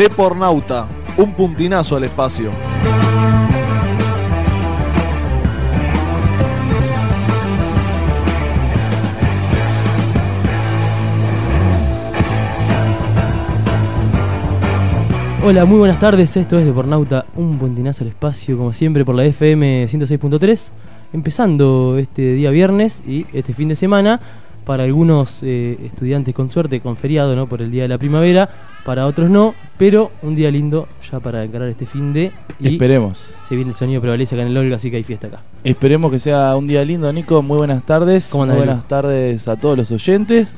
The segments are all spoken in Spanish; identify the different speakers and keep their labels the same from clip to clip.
Speaker 1: Depornauta, un puntinazo al espacio.
Speaker 2: Hola, muy buenas tardes. Esto es Depornauta, un puntinazo al espacio, como siempre, por la FM 106.3. Empezando este día viernes y este fin de semana, para algunos eh, estudiantes con suerte, con feriado, ¿no? Por el día de la primavera, para otros no, pero un día lindo ya para encarar este fin de. y
Speaker 3: Esperemos.
Speaker 2: Se viene el sonido prevalece acá en el Olga, así que hay fiesta acá.
Speaker 3: Esperemos que sea un día lindo, Nico. Muy buenas tardes.
Speaker 2: ¿Cómo
Speaker 3: Muy buenas tardes a todos los oyentes,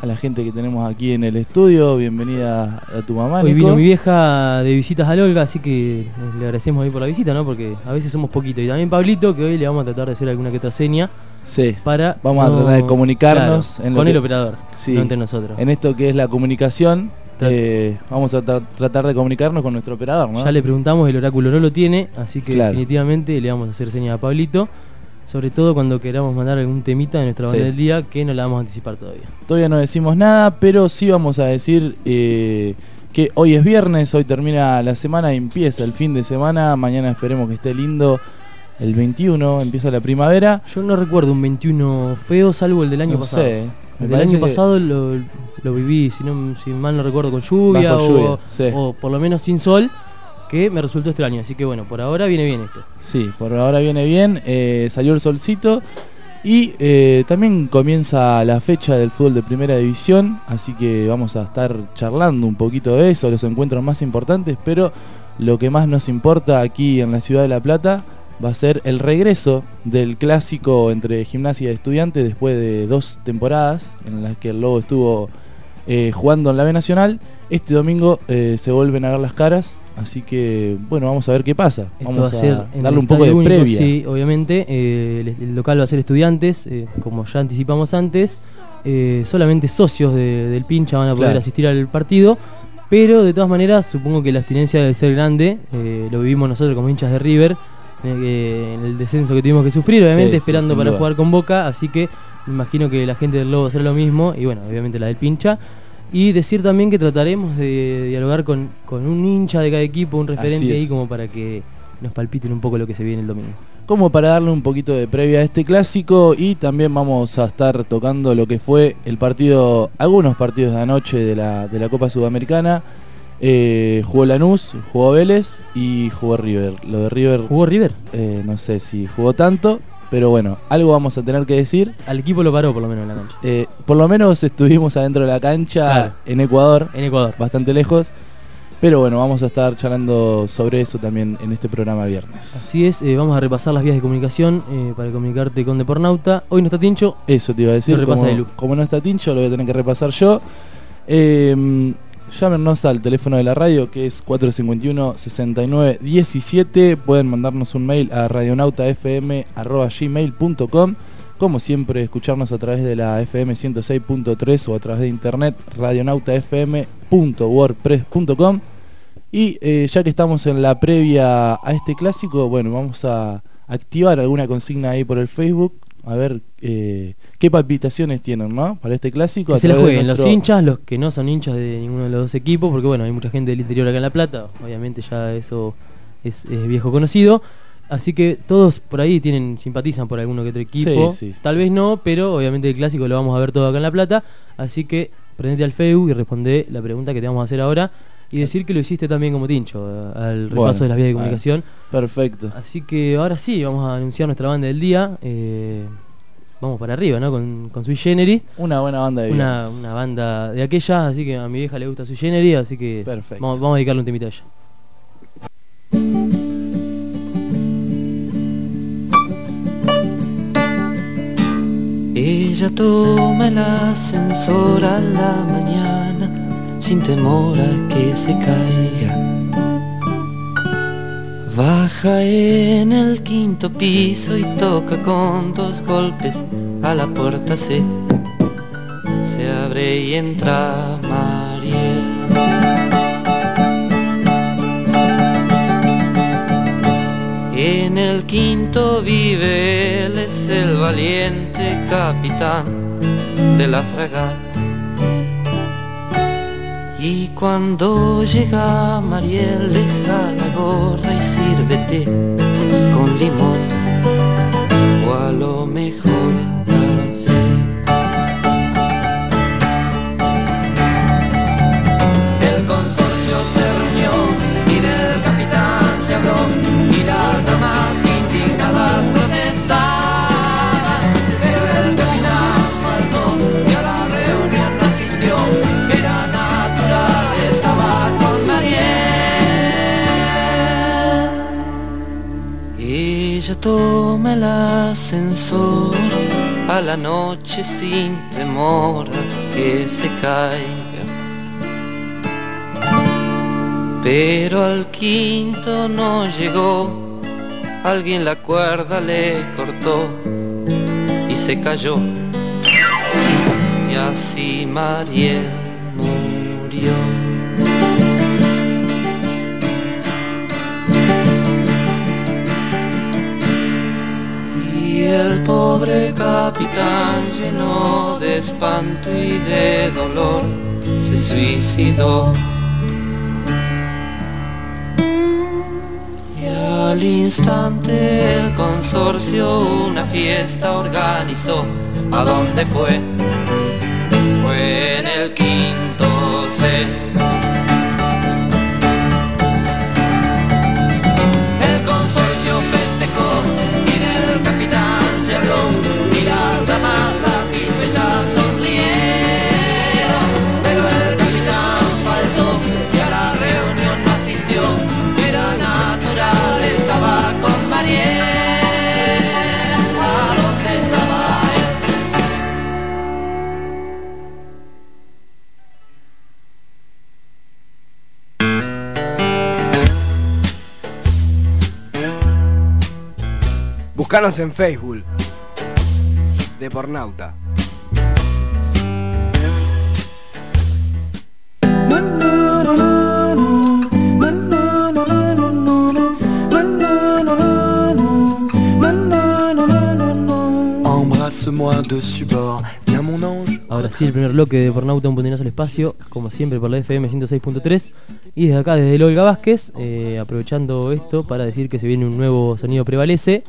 Speaker 3: a la gente que tenemos aquí en el estudio. Bienvenida a tu mamá.
Speaker 2: Hoy
Speaker 3: Nico.
Speaker 2: vino mi vieja de visitas al Olga, así que le agradecemos ahí por la visita, ¿no? Porque a veces somos poquito. Y también Pablito, que hoy le vamos a tratar de hacer alguna que otra seña
Speaker 3: Sí.
Speaker 2: para.
Speaker 3: Vamos a tratar de comunicarnos
Speaker 2: Claro,
Speaker 3: en
Speaker 2: con
Speaker 3: que-
Speaker 2: el operador,
Speaker 3: Sí.
Speaker 2: no entre nosotros.
Speaker 3: En esto que es la comunicación, eh, vamos a tra- tratar de comunicarnos con nuestro operador, ¿no?
Speaker 2: Ya le preguntamos, el oráculo no lo tiene, así que
Speaker 3: Claro.
Speaker 2: definitivamente le vamos a hacer señas a Pablito. Sobre todo cuando queramos mandar algún temita de nuestra banda
Speaker 3: Sí.
Speaker 2: del día que no la vamos a anticipar todavía.
Speaker 3: Todavía no decimos nada, pero sí vamos a decir eh, que hoy es viernes, hoy termina la semana y empieza el fin de semana. Mañana esperemos que esté lindo. El 21 empieza la primavera.
Speaker 2: Yo no recuerdo un 21 feo, salvo el del año
Speaker 3: no
Speaker 2: pasado.
Speaker 3: sé.
Speaker 2: El del año pasado lo, lo viví, si, no, si mal no recuerdo, con lluvia, o,
Speaker 3: lluvia, sí.
Speaker 2: o por lo menos sin sol, que me resultó extraño. Así que bueno, por ahora viene bien esto.
Speaker 3: Sí, por ahora viene bien. eh, salió el solcito. Y eh, también comienza la fecha del fútbol de primera división. Así que vamos a estar charlando un poquito de eso, los encuentros más importantes. Pero lo que más nos importa aquí en la ciudad de La Plata va a ser el regreso del clásico entre gimnasia y estudiantes después de dos temporadas en las que el Lobo estuvo eh, jugando en la B Nacional. Este domingo eh, se vuelven a ver las caras. Así que, bueno, vamos a ver qué pasa.
Speaker 2: Esto
Speaker 3: Vamos
Speaker 2: va a ser
Speaker 3: a darle un poco de
Speaker 2: Único,
Speaker 3: previa.
Speaker 2: Sí, obviamente. eh, el, el local va a ser estudiantes, como ya anticipamos antes. solamente socios de- del pincha van a poder
Speaker 3: Claro.
Speaker 2: asistir al partido. Pero de todas maneras, supongo que la abstinencia debe ser grande. lo vivimos nosotros como hinchas de River. Eh, que- en el descenso que tuvimos que sufrir, obviamente,
Speaker 3: Sí,
Speaker 2: esperando para
Speaker 3: duda.
Speaker 2: jugar con Boca. Así que me imagino que la gente del Lobo será lo mismo. Y bueno, obviamente la del pincha. Y decir también que trataremos de dialogar con, con un hincha de cada equipo, un referente ahí como para que nos palpiten un poco lo que se viene el domingo.
Speaker 3: como para darle un poquito de previa a este clásico y también vamos a estar tocando lo que fue el partido, algunos partidos de anoche de la, de la Copa Sudamericana. Eh, jugó Lanús, jugó Vélez y jugó River. Lo de River,
Speaker 2: ¿Jugó River?
Speaker 3: eh, no sé si jugó tanto, pero bueno, algo vamos a tener que decir.
Speaker 2: Al equipo lo paró por lo menos en la cancha.
Speaker 3: Eh, por lo menos estuvimos adentro de la cancha
Speaker 2: Claro.
Speaker 3: en Ecuador,
Speaker 2: En Ecuador.
Speaker 3: bastante lejos. Pero bueno, vamos a estar charlando sobre eso también en este programa viernes.
Speaker 2: Así es, eh, vamos a repasar las vías de comunicación eh, para comunicarte con Depornauta. Hoy no está Tincho,
Speaker 3: Eso te iba a decir.
Speaker 2: Lo repasa
Speaker 3: como, como no está Tincho, lo voy a tener que repasar yo. Eh, llámenos al teléfono de la radio que es 451-6917. Pueden mandarnos un mail a radionautafm.gmail.com. Como siempre, escucharnos a través de la FM 106.3 o a través de internet radionautafm.wordpress.com. Y eh, ya que estamos en la previa a este clásico, bueno, vamos a activar alguna consigna ahí por el Facebook. A ver eh, qué palpitaciones tienen, ¿no? Para este clásico.
Speaker 2: que se la jueguen los hinchas, los que no son hinchas de ninguno de los dos equipos, porque bueno, hay mucha gente del interior acá en La Plata, obviamente ya eso es, es viejo conocido. Así que todos por ahí tienen simpatizan por alguno que otro equipo.
Speaker 3: Sí, sí.
Speaker 2: Tal vez no, pero obviamente el clásico lo vamos a ver todo acá en La Plata. Así que prendete al Facebook y responde la pregunta que te vamos a hacer ahora. Y decir que lo hiciste también como Tincho, eh, al repaso
Speaker 3: Bueno,
Speaker 2: de las vías de comunicación.
Speaker 3: Perfecto.
Speaker 2: Así que ahora sí, vamos a anunciar nuestra banda del día. eh, vamos para arriba, ¿no? Con, con Sui Generis.
Speaker 3: Una buena banda de
Speaker 2: Una, una banda de aquellas, así que a mi vieja le gusta Sui Generis, así que
Speaker 3: Perfecto.
Speaker 2: vamos, vamos a dedicarle un temita a ella.
Speaker 4: Ella toma el ascensor a la mañana sin temor a que se caiga. Baja en el quinto piso y toca con dos golpes a la puerta se se abre y entra Mariel. En el quinto vive él, es el valiente capitán de la fragata. Y cuando llega Mariel, deja la gorra y sírvete con limón ascensor a la noche sin temor a que se caiga. Pero al quinto no llegó, alguien la cuerda le cortó y se cayó. Y así Mariel pobre capitán lleno de espanto y de dolor se suicidó. Y al instante el consorcio una fiesta organizó. ¿A dónde fue?
Speaker 5: Buscanos en Facebook. De Pornauta.
Speaker 6: Embrasse-moi dessus bord, viens mon ange.
Speaker 2: Ahora sí, el primer bloque de Pornauta, un puntinazo al espacio, como siempre por la FM 106.3. Y desde acá, desde el Olga Vázquez, eh, aprovechando esto para decir que se viene un nuevo sonido prevalece.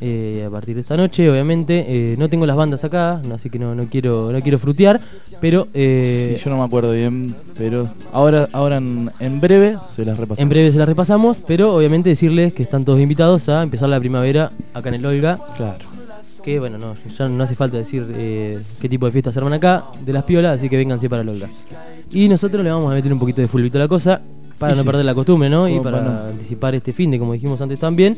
Speaker 2: Eh, a partir de esta noche, obviamente. Eh, no tengo las bandas acá, así que no, no quiero no quiero frutear. Pero eh,
Speaker 3: Sí, yo no me acuerdo bien, pero ahora, ahora en, en breve se las repasamos.
Speaker 2: en breve se las repasamos. Pero obviamente decirles que están todos invitados a empezar la primavera acá en el Olga.
Speaker 3: Claro.
Speaker 2: Que bueno, no, ya no hace falta decir eh, qué tipo de fiestas se arman acá, de las piolas, así que vénganse para el Olga. Y nosotros le vamos a meter un poquito de fulbito a la cosa, para
Speaker 3: Y
Speaker 2: no
Speaker 3: sí.
Speaker 2: perder la costumbre, ¿no? Y para
Speaker 3: para no.
Speaker 2: anticipar este fin de, como dijimos antes también.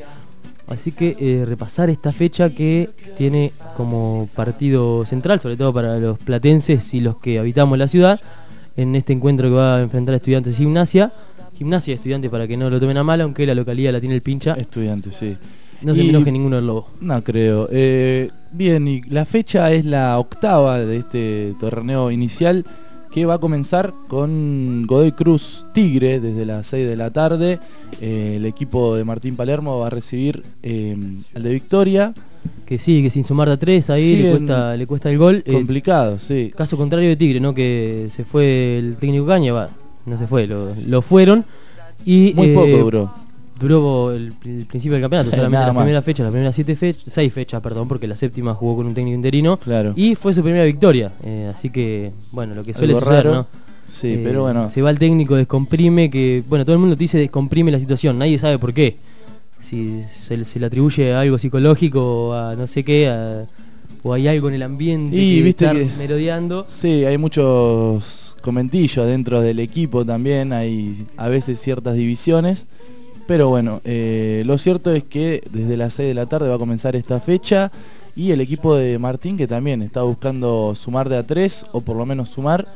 Speaker 2: Así que eh, repasar esta fecha que tiene como partido central, sobre todo para los platenses y los que habitamos la ciudad, en este encuentro que va a enfrentar a estudiantes de gimnasia. Gimnasia de estudiantes para que no lo tomen a mal, aunque la localidad la tiene el pincha.
Speaker 3: Estudiante, sí.
Speaker 2: No se
Speaker 3: Y-
Speaker 2: me enoje ninguno del lobo.
Speaker 3: No creo. Eh, bien, y la fecha es la octava de este torneo inicial que va a comenzar con Godoy Cruz Tigre desde las 6 de la tarde. Eh, el equipo de Martín Palermo va a recibir eh, al de Victoria.
Speaker 2: Que sí, que sin sumar de a tres ahí le cuesta, le cuesta el gol. Eh,
Speaker 3: Complicado, sí.
Speaker 2: caso contrario de Tigre, ¿no? Que se fue el técnico Caña, va, no se fue, lo, lo fueron. Y,
Speaker 3: Muy
Speaker 2: eh,
Speaker 3: poco duró.
Speaker 2: Duró el, el principio del campeonato,
Speaker 3: Eh,
Speaker 2: solamente las primeras fechas, las primeras siete fechas, seis fechas, perdón, porque la séptima jugó con un técnico interino.
Speaker 3: Claro.
Speaker 2: Y fue su primera victoria. eh, así que, bueno, lo que suele
Speaker 3: Algo
Speaker 2: suceder,
Speaker 3: raro.
Speaker 2: ¿no?
Speaker 3: Sí,
Speaker 2: Eh,
Speaker 3: pero bueno.
Speaker 2: Se va el técnico, descomprime, que, bueno, todo el mundo te dice descomprime la situación, nadie sabe por qué. Si se, se le atribuye a algo psicológico, a no sé qué, a- o hay algo en el ambiente
Speaker 3: Y
Speaker 2: que
Speaker 3: viste que-
Speaker 2: merodeando.
Speaker 3: Sí, hay muchos comentillos dentro del equipo también, hay a veces ciertas divisiones. Pero bueno, eh, lo cierto es que desde las 6 de la tarde va a comenzar esta fecha y el equipo de Martín que también está buscando sumar de a 3 o por lo menos sumar.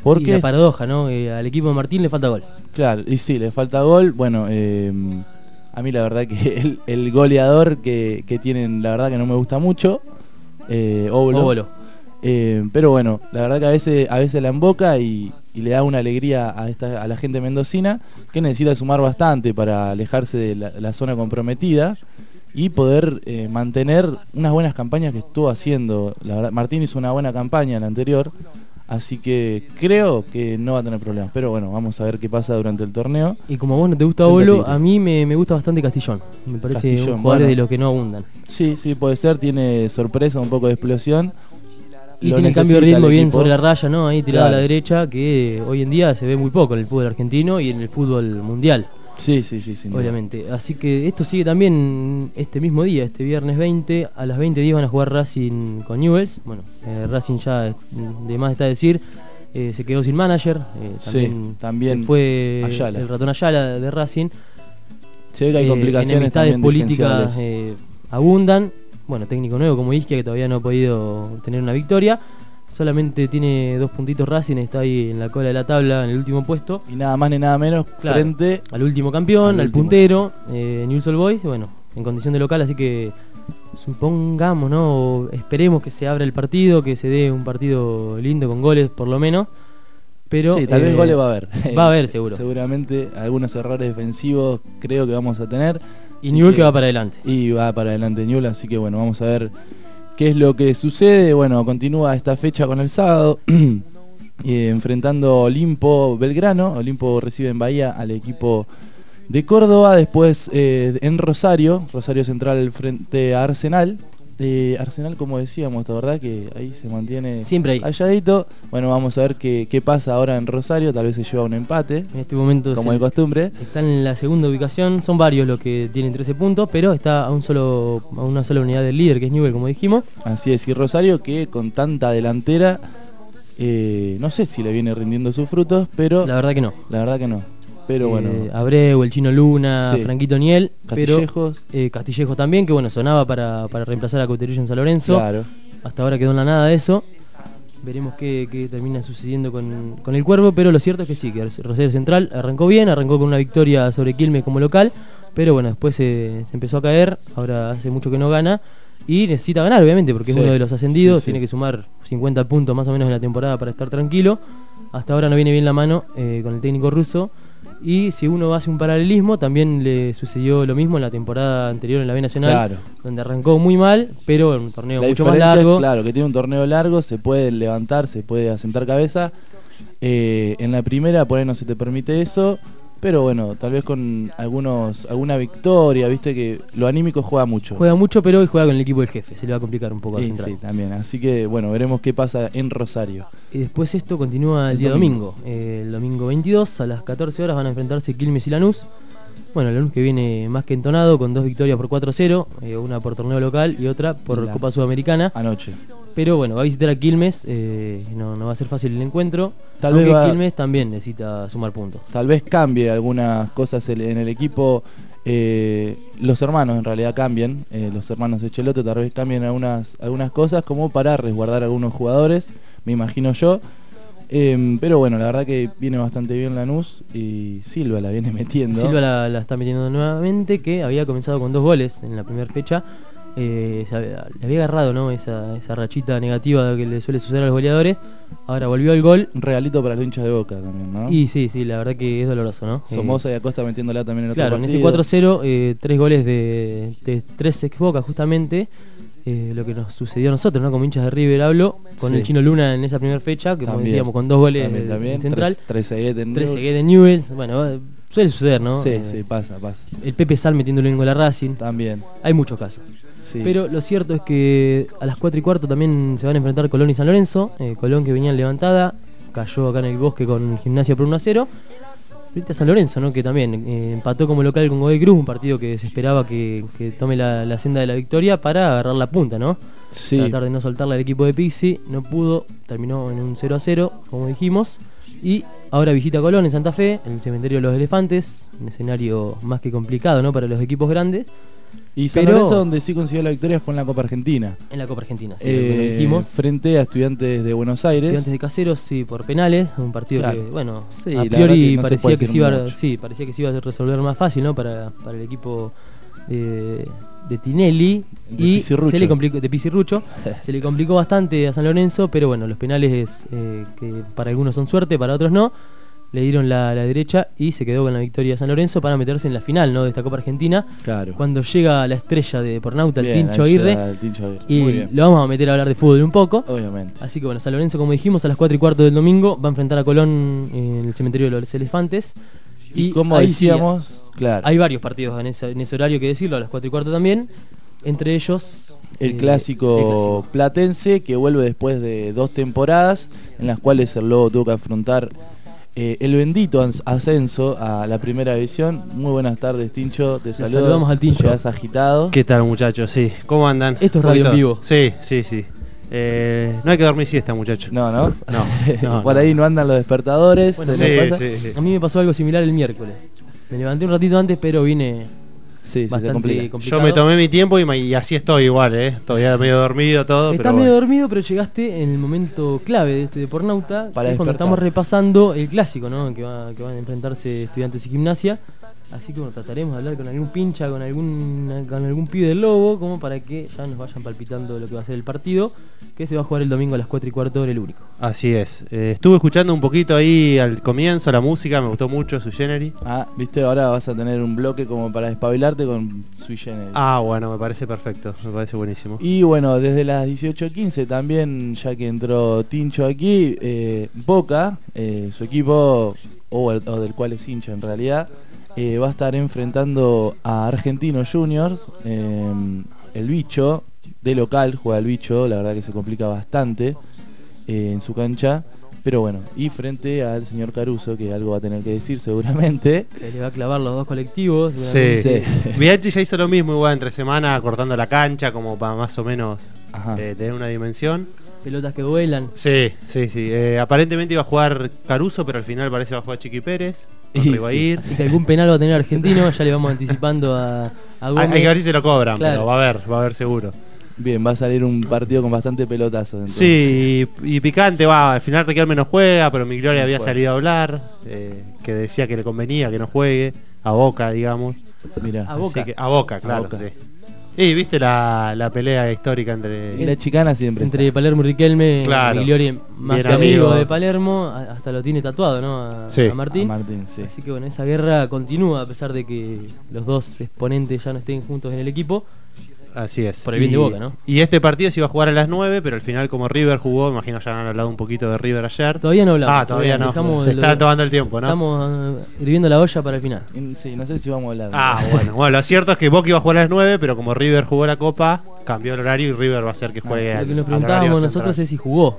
Speaker 2: Y
Speaker 3: Porque,
Speaker 2: la paradoja, ¿no? Eh, al equipo de Martín le falta gol.
Speaker 3: claro, y sí, le falta gol. Bueno, eh, a mí la verdad que el, el goleador que, que tienen, la verdad que no me gusta mucho. Eh. Óbolo. Eh, pero bueno, la verdad que a veces, a veces la emboca y, y le da una alegría a, esta, a la gente mendocina que necesita sumar bastante para alejarse de la, la zona comprometida y poder eh, mantener unas buenas campañas que estuvo haciendo. La verdad, Martín hizo una buena campaña en la anterior, Así que creo que no va a tener problemas. Pero bueno, vamos a ver qué pasa durante el torneo.
Speaker 2: Y como a vos no te gusta Bolo, a mí me, me gusta bastante Castillón. Me parece
Speaker 3: Castillón,
Speaker 2: un jugador
Speaker 3: bueno.
Speaker 2: de los que no abundan.
Speaker 3: Sí, sí, puede ser. Tiene sorpresa, un poco de explosión.
Speaker 2: Y
Speaker 3: Lo
Speaker 2: tiene cambio de ritmo bien
Speaker 3: equipo.
Speaker 2: sobre la raya, ¿no? Ahí tirado a la derecha, que hoy en día se ve muy poco en el fútbol argentino y en el fútbol mundial,
Speaker 3: Sí, sí, sí, duda.
Speaker 2: obviamente. Así que esto sigue también este mismo día, este viernes 20. A las 20.10 van a jugar Racing con Newells. Bueno, eh, Racing ya, de más está decir, eh, se quedó sin manager. eh,
Speaker 3: Sí,
Speaker 2: también,
Speaker 3: también
Speaker 2: se fue
Speaker 3: Ayala.
Speaker 2: el ratón Ayala de Racing.
Speaker 3: Se ve que hay complicaciones
Speaker 2: enemistades
Speaker 3: también
Speaker 2: políticas abundan. Bueno, técnico nuevo como Isquia que todavía no ha podido tener una victoria. Solamente tiene dos puntitos Racing, está ahí en la cola de la tabla, en el último puesto.
Speaker 3: Y nada más ni nada menos
Speaker 2: Claro.
Speaker 3: frente
Speaker 2: Al último campeón,
Speaker 3: Al
Speaker 2: al,
Speaker 3: último.
Speaker 2: puntero, eh, Newell's Old Boys, bueno, en condición de local, así que supongamos, ¿no? O esperemos que se abra el partido, que se dé un partido lindo con goles por lo menos. Pero
Speaker 3: sí, tal vez
Speaker 2: eh,
Speaker 3: goles va a haber.
Speaker 2: Va a haber seguro.
Speaker 3: Seguramente algunos errores defensivos creo que vamos a tener.
Speaker 2: Y Newell que va para adelante.
Speaker 3: Y va para adelante Newell, así que bueno, vamos a ver qué es lo que sucede. Bueno, continúa esta fecha con el sábado. eh, enfrentando Olimpo Belgrano. Olimpo recibe en Bahía al equipo de Córdoba. Después eh, en Rosario, Rosario Central frente a Arsenal. Eh, Arsenal, como decíamos, la verdad que ahí se mantiene
Speaker 2: Siempre ahí.
Speaker 3: halladito. Bueno, vamos a ver qué, qué pasa ahora en Rosario. Tal vez se lleva un empate,
Speaker 2: En este momento
Speaker 3: como de costumbre.
Speaker 2: Está en la segunda ubicación, son varios los que tienen 13 puntos, pero está a, un solo, a una sola unidad del líder, que es Newell, como dijimos.
Speaker 3: Así es, y Rosario que con tanta delantera, eh, no sé si le viene rindiendo sus frutos, pero
Speaker 2: La verdad que no.
Speaker 3: la verdad que no. Pero bueno,
Speaker 2: Eh, Abreu, el Chino Luna,
Speaker 3: Sí.
Speaker 2: Franquito Niel, pero
Speaker 3: Castillejos,
Speaker 2: eh, Castillejo también, que bueno, sonaba para, para reemplazar a Cauterillo en San Lorenzo.
Speaker 3: claro.
Speaker 2: Hasta ahora quedó en la nada eso. Veremos qué, qué termina sucediendo con, con el cuervo, pero lo cierto es que sí, que Rosario Central arrancó bien, arrancó con una victoria sobre Quilmes como local, pero bueno, después se, se empezó a caer, ahora hace mucho que no gana y necesita ganar, obviamente, porque
Speaker 3: Sí,
Speaker 2: es uno de los ascendidos,
Speaker 3: sí, sí.
Speaker 2: tiene que sumar 50 puntos más o menos en la temporada para estar tranquilo. Hasta ahora no viene bien la mano eh, con el técnico ruso. Y si uno hace un paralelismo, también le sucedió lo mismo en la temporada anterior en la B Nacional,
Speaker 3: Claro.
Speaker 2: donde arrancó muy mal, pero en un torneo
Speaker 3: La
Speaker 2: mucho más largo.
Speaker 3: Claro, que tiene un torneo largo, se puede levantar, se puede asentar cabeza. Eh, en la primera por ahí no se te permite eso, pero bueno, tal vez con algunos alguna victoria, viste que lo anímico juega mucho.
Speaker 2: Juega mucho, pero hoy juega con el equipo del jefe. Se le va a complicar un poco
Speaker 3: Sí,
Speaker 2: central.
Speaker 3: sí, también. Así que bueno, veremos qué pasa en Rosario.
Speaker 2: Y después esto continúa el,
Speaker 3: El
Speaker 2: día
Speaker 3: domingo.
Speaker 2: domingo. Eh, el domingo 22 a las 14 horas van a enfrentarse Quilmes y Lanús. Bueno, Lanús que viene más que entonado con dos victorias por 4-0, eh, una por torneo local y otra por
Speaker 3: La-
Speaker 2: Copa Sudamericana.
Speaker 3: Anoche.
Speaker 2: Pero bueno, va a visitar a Quilmes, eh, no, no va a ser fácil el encuentro.
Speaker 3: Tal
Speaker 2: aunque
Speaker 3: vez va-
Speaker 2: Quilmes también necesita sumar puntos.
Speaker 3: Tal vez cambie algunas cosas en el equipo. eh, los hermanos en realidad cambian. eh, los hermanos Echeloto tal vez cambien algunas, algunas cosas como para resguardar a algunos jugadores, me imagino yo. Em, pero bueno, la verdad que viene bastante bien Lanús y Silva la viene metiendo.
Speaker 2: Silva la, la está metiendo nuevamente, que había comenzado con dos goles en la primera fecha. Eh, le había agarrado ¿no? esa, esa rachita negativa que le suele suceder a los goleadores. Ahora volvió al gol.
Speaker 3: Un regalito para los hinchas de boca también, ¿no?
Speaker 2: Y sí, sí, la verdad que es doloroso, ¿no? Eh,
Speaker 3: Somoza y Acosta metiéndola también en otro
Speaker 2: Claro, en ese
Speaker 3: partido.
Speaker 2: 4-0, eh, tres goles de, de tres ex Boca justamente. eh, lo que nos sucedió a nosotros, ¿no? Como hinchas de River hablo, con
Speaker 3: Sí.
Speaker 2: el Chino Luna en esa primera fecha, que como
Speaker 3: También.
Speaker 2: decíamos, con dos goles
Speaker 3: También,
Speaker 2: en central,
Speaker 3: Tres, tres seguidas en
Speaker 2: seguidas de Newell. Bueno, eh, suele suceder, ¿no?
Speaker 3: Sí,
Speaker 2: Eh,
Speaker 3: sí, pasa, pasa.
Speaker 2: El Pepe Sal metiéndole en gol a Racing.
Speaker 3: También.
Speaker 2: Hay muchos casos.
Speaker 3: Sí.
Speaker 2: Pero lo cierto es que a las 4 y cuarto también se van a enfrentar Colón y San Lorenzo. Eh, Colón que venía en levantada, cayó acá en el bosque con Gimnasia por 1 a 0. Frente a San Lorenzo, ¿no? que también eh, empató como local con Godoy Cruz, un partido que se esperaba que, que tome la, la senda de la victoria para agarrar la punta, ¿no?
Speaker 3: sí.
Speaker 2: Tratar de no soltarla al equipo de Pixi, no pudo, terminó en un 0 a 0, como dijimos. Y ahora visita Colón en Santa Fe, en el cementerio de los elefantes, un escenario más que complicado ¿no? para los equipos grandes,
Speaker 3: Y San
Speaker 2: Pero-
Speaker 3: Lorenzo donde sí consiguió la victoria fue en la Copa Argentina.
Speaker 2: en la Copa Argentina, sí,
Speaker 3: Eh,
Speaker 2: lo dijimos.
Speaker 3: Frente a estudiantes de Buenos Aires.
Speaker 2: Estudiantes de Caseros, sí, por penales, un partido
Speaker 3: Claro.
Speaker 2: que, bueno,
Speaker 3: Sí,
Speaker 2: a priori
Speaker 3: no
Speaker 2: parecía que, se iba, sí, parecía que se iba a resolver más fácil, ¿no? Para, para el equipo de, de Tinelli
Speaker 3: De
Speaker 2: y se le complicó, de Pizarrucho, se le complicó bastante a San Lorenzo, pero bueno, los penales eh, que para algunos son suerte, para otros no. le dieron la, la derecha y se quedó con la victoria de San Lorenzo para meterse en la final ¿no? de esta Copa Argentina.
Speaker 3: Claro.
Speaker 2: Cuando llega la estrella de Pornauta, el Tincho Aguirre, y lo vamos a meter a hablar de fútbol un poco.
Speaker 3: Obviamente.
Speaker 2: Así que bueno, San Lorenzo, como dijimos, a las 4 y cuarto del domingo va a enfrentar a Colón en el cementerio de los elefantes.
Speaker 3: Y como
Speaker 2: sí,
Speaker 3: decíamos, claro,
Speaker 2: hay varios partidos en ese, en ese horario que decirlo, a las 4 y cuarto también. Entre ellos.
Speaker 3: el
Speaker 2: eh,
Speaker 3: clásico,
Speaker 2: el clásico.
Speaker 3: platense que vuelve después de dos temporadas en las cuales el Lobo tuvo que afrontar eh, el bendito ascenso a la primera división. Muy buenas tardes, Tincho. Te saludo.
Speaker 2: saludamos al Tincho.
Speaker 3: Agitado.
Speaker 7: ¿Qué tal muchachos? Sí, ¿cómo andan?
Speaker 2: Esto es radio en vivo.
Speaker 7: Sí, sí, sí. Eh, no hay que dormir siesta, muchachos.
Speaker 3: No, no.
Speaker 7: No, no,
Speaker 3: Por ahí no andan los despertadores.
Speaker 2: Bueno,
Speaker 3: ¿se nos
Speaker 7: Sí,
Speaker 3: pasa?
Speaker 7: sí, sí.
Speaker 2: A mí me pasó algo similar el miércoles. Me levanté un ratito antes, pero vine
Speaker 3: Sí, sí, se
Speaker 2: bastante
Speaker 3: complica.
Speaker 7: Yo
Speaker 2: complicado.
Speaker 7: me tomé mi tiempo y, me- y así estoy igual, ¿eh? Todavía medio dormido todo,
Speaker 2: Estás
Speaker 7: pero
Speaker 2: medio
Speaker 7: bueno.
Speaker 2: dormido, pero llegaste en el momento clave de este de Pornauta,
Speaker 3: Para
Speaker 2: que es cuando estamos repasando el clásico, ¿no? Que, va- que van a enfrentarse estudiantes y gimnasia. Así que bueno, trataremos de hablar con algún pincha, con algún, con algún pibe del lobo, como para que ya nos vayan palpitando lo que va a ser el partido, que se va a jugar el domingo a las 4 y cuarto hora el único.
Speaker 7: Así es. Eh, estuve escuchando un poquito ahí al comienzo la música, me gustó mucho su Generis.
Speaker 3: Ah, viste, ahora vas a tener un bloque como para despabilarte con Sui Generis.
Speaker 7: Ah, bueno, me parece perfecto, me parece buenísimo.
Speaker 3: Y bueno, desde las 18.15 también, ya que entró Tincho aquí, eh, Boca, eh, su equipo, o, el- o del cual es hincha en realidad, eh, va a estar enfrentando a Argentinos Juniors. eh, el bicho, de local, juega el bicho, la verdad que se complica bastante eh, en su cancha. Pero bueno, y frente al señor Caruso, que algo va a tener que decir seguramente.
Speaker 2: Se le va a clavar los dos colectivos.
Speaker 7: Sí.
Speaker 3: Sí.
Speaker 7: Bianchi ya hizo lo mismo igual entre semana, cortando la cancha como para más o menos eh, tener una dimensión.
Speaker 2: Pelotas que vuelan.
Speaker 7: Sí, sí, sí. Eh, aparentemente iba a jugar Caruso, pero al final parece que va a jugar Chiqui Pérez.
Speaker 3: Y
Speaker 7: Contra
Speaker 3: sí.
Speaker 7: Ibair.
Speaker 2: Así que algún penal va a tener argentino, ya le vamos anticipando a, a
Speaker 7: Hay,
Speaker 2: Gómez.
Speaker 7: hay que ver si se lo cobran,
Speaker 2: Claro.
Speaker 7: pero va a haber, va a haber seguro.
Speaker 3: Bien, va a salir un partido con bastante pelotazos. entonces.
Speaker 7: Sí, y, y picante va, al final Riquelme no juega, pero mi Gloria había salido a hablar, eh, que decía que le convenía que no juegue, a Boca, digamos.
Speaker 3: Mira.
Speaker 2: A Boca.
Speaker 7: Así que- a Boca, claro,
Speaker 3: Boca.
Speaker 7: sí. Y viste la, la pelea histórica entre...
Speaker 3: Y la chicana siempre.
Speaker 2: Entre Palermo y Riquelme,
Speaker 7: Claro.
Speaker 2: Migliori más
Speaker 7: Bien
Speaker 2: amigo
Speaker 7: amigos.
Speaker 2: de Palermo, hasta lo tiene tatuado, ¿no? A,
Speaker 7: Sí.
Speaker 2: a Martín.
Speaker 3: A Martín, sí.
Speaker 2: Así que bueno, esa guerra continúa a pesar de que los dos exponentes ya no estén juntos en el equipo.
Speaker 7: Así es.
Speaker 2: Por el bien
Speaker 7: Y-
Speaker 2: de Boca, ¿no?
Speaker 7: Y este partido se iba a jugar a las 9, pero al final como River jugó, imagino ya han hablado un poquito de River ayer.
Speaker 2: Todavía no hablamos.
Speaker 7: Ah, todavía no.
Speaker 2: dejamos
Speaker 7: Se
Speaker 2: lo-
Speaker 7: está tomando el tiempo, ¿no?
Speaker 2: Estamos eh, hirviendo la olla para el final.
Speaker 3: Mm, Sí, no sé si vamos a hablar.
Speaker 7: Ah, bueno, bueno, lo cierto es que Boca iba a jugar a las 9, pero como River jugó la Copa, cambió el horario y River va a hacer que juegue
Speaker 2: Lo
Speaker 7: al-
Speaker 2: que nos preguntábamos nosotros
Speaker 7: central.
Speaker 2: es si jugó.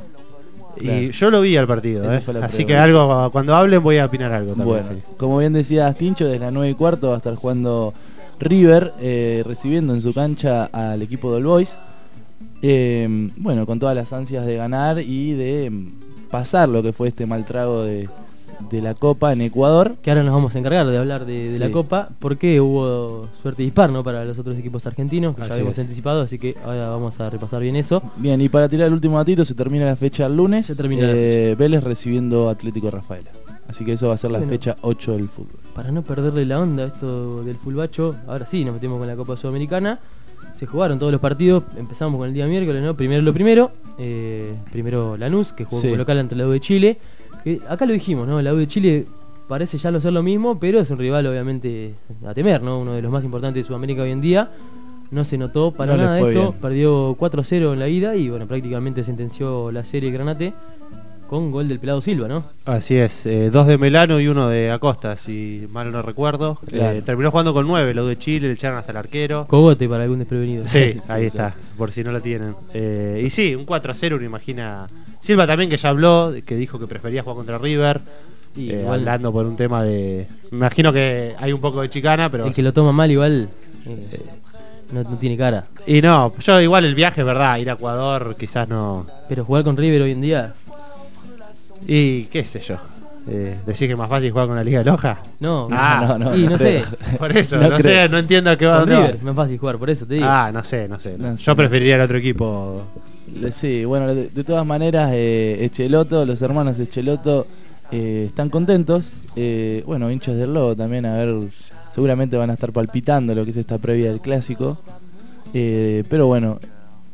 Speaker 7: Y yo lo vi al partido, ¿eh? así que algo, cuando hablen voy a opinar algo también.
Speaker 3: Bueno,
Speaker 7: sí.
Speaker 3: como bien decía Tincho, desde las 9 y cuarto va a estar jugando River, eh, recibiendo en su cancha al equipo del Boys. Eh, bueno, con todas las ansias de ganar y de mm, pasar lo que fue este mal trago de, de la Copa en Ecuador.
Speaker 2: Que ahora nos vamos a encargar de hablar de, de la. Copa, porque hubo suerte dispar ¿no? para los otros equipos argentinos, que ya habíamos
Speaker 7: es.
Speaker 2: anticipado, así que ahora vamos a repasar bien eso.
Speaker 3: Bien, y para tirar el último datito, se termina la fecha el lunes.
Speaker 2: Se termina la
Speaker 3: eh, Vélez recibiendo Atlético Rafaela. Así que eso va a ser la
Speaker 2: Bueno.
Speaker 3: fecha 8 del fútbol.
Speaker 2: Para no perderle la onda esto del fulbacho, ahora sí nos metemos con la Copa Sudamericana. Se jugaron todos los partidos, empezamos con el día miércoles, ¿no? Primero lo primero, eh, primero Lanús, que jugó
Speaker 3: Sí.
Speaker 2: local ante la U de Chile. Acá lo dijimos, ¿no? La U de Chile parece ya no ser lo mismo, pero es un rival obviamente a temer, ¿no? Uno de los más importantes de Sudamérica hoy en día. No se notó para
Speaker 3: No
Speaker 2: nada esto,
Speaker 3: bien.
Speaker 2: perdió 4-0 en la ida y bueno, prácticamente sentenció la serie Granate con gol del pelado Silva, ¿no?
Speaker 7: Así es, eh, dos de Melano y uno de Acosta, si mal no recuerdo.
Speaker 3: Claro.
Speaker 7: Eh, terminó jugando con nueve, lo de Chile, le echaron hasta el arquero.
Speaker 2: Cogote para algún desprevenido.
Speaker 7: Sí, ahí está, por si no lo tienen. Eh, y sí, un 4 a 0 uno imagina. Silva también que ya habló, que dijo que prefería jugar contra River,
Speaker 2: Y igual-
Speaker 7: hablando por un tema de... Me imagino que hay un poco de chicana, pero...
Speaker 2: El que lo toma mal igual no, no tiene cara.
Speaker 7: Y no, yo igual el viaje verdad, ir a Ecuador quizás no...
Speaker 2: Pero jugar con River hoy en día,
Speaker 7: Y qué sé yo. Eh, ¿Decís que es más fácil jugar con la Liga de Loja?
Speaker 2: no.
Speaker 7: Ah,
Speaker 3: no, no,
Speaker 2: y
Speaker 3: no
Speaker 2: no sé.
Speaker 7: Por eso,
Speaker 3: No
Speaker 7: no, sé, no entiendo a qué va va.
Speaker 2: River es más fácil jugar, por eso te digo.
Speaker 7: Ah, no sé, no sé. no.
Speaker 3: No.
Speaker 7: Yo preferiría el otro equipo.
Speaker 3: Sí, bueno, de, de todas maneras, eh, Echeloto, los hermanos Echeloto eh, están contentos. Eh, bueno, hinchas del Lobo también, a ver, seguramente van a estar palpitando lo que es esta previa del clásico. Eh, pero bueno,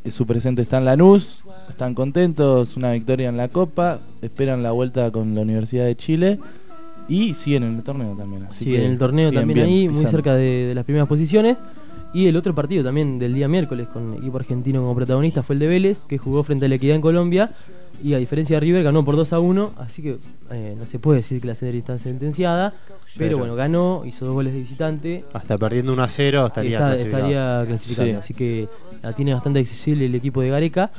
Speaker 3: eh, su presente está en Lanús, están contentos, una victoria en la Copa, esperan la vuelta con la Universidad de Chile. Y siguen en el torneo también. Así
Speaker 2: Sí,
Speaker 3: que
Speaker 2: en el torneo también
Speaker 3: bien,
Speaker 2: ahí, muy cerca de, de las primeras posiciones. Y el otro partido también del día miércoles con equipo argentino como protagonista fue el de Vélez, que jugó frente a la Equidad en Colombia. Y a diferencia de River, ganó por 2 a 1. Así que eh, no se puede decir que la serie está sentenciada. Pero
Speaker 7: Pero-
Speaker 2: bueno, ganó, hizo dos goles de visitante.
Speaker 7: Hasta perdiendo 1 a 0 estaría
Speaker 2: está-
Speaker 7: clasificado.
Speaker 2: estaría clasificando.
Speaker 3: Sí.
Speaker 2: Así que la tiene bastante accesible el equipo de Gareca.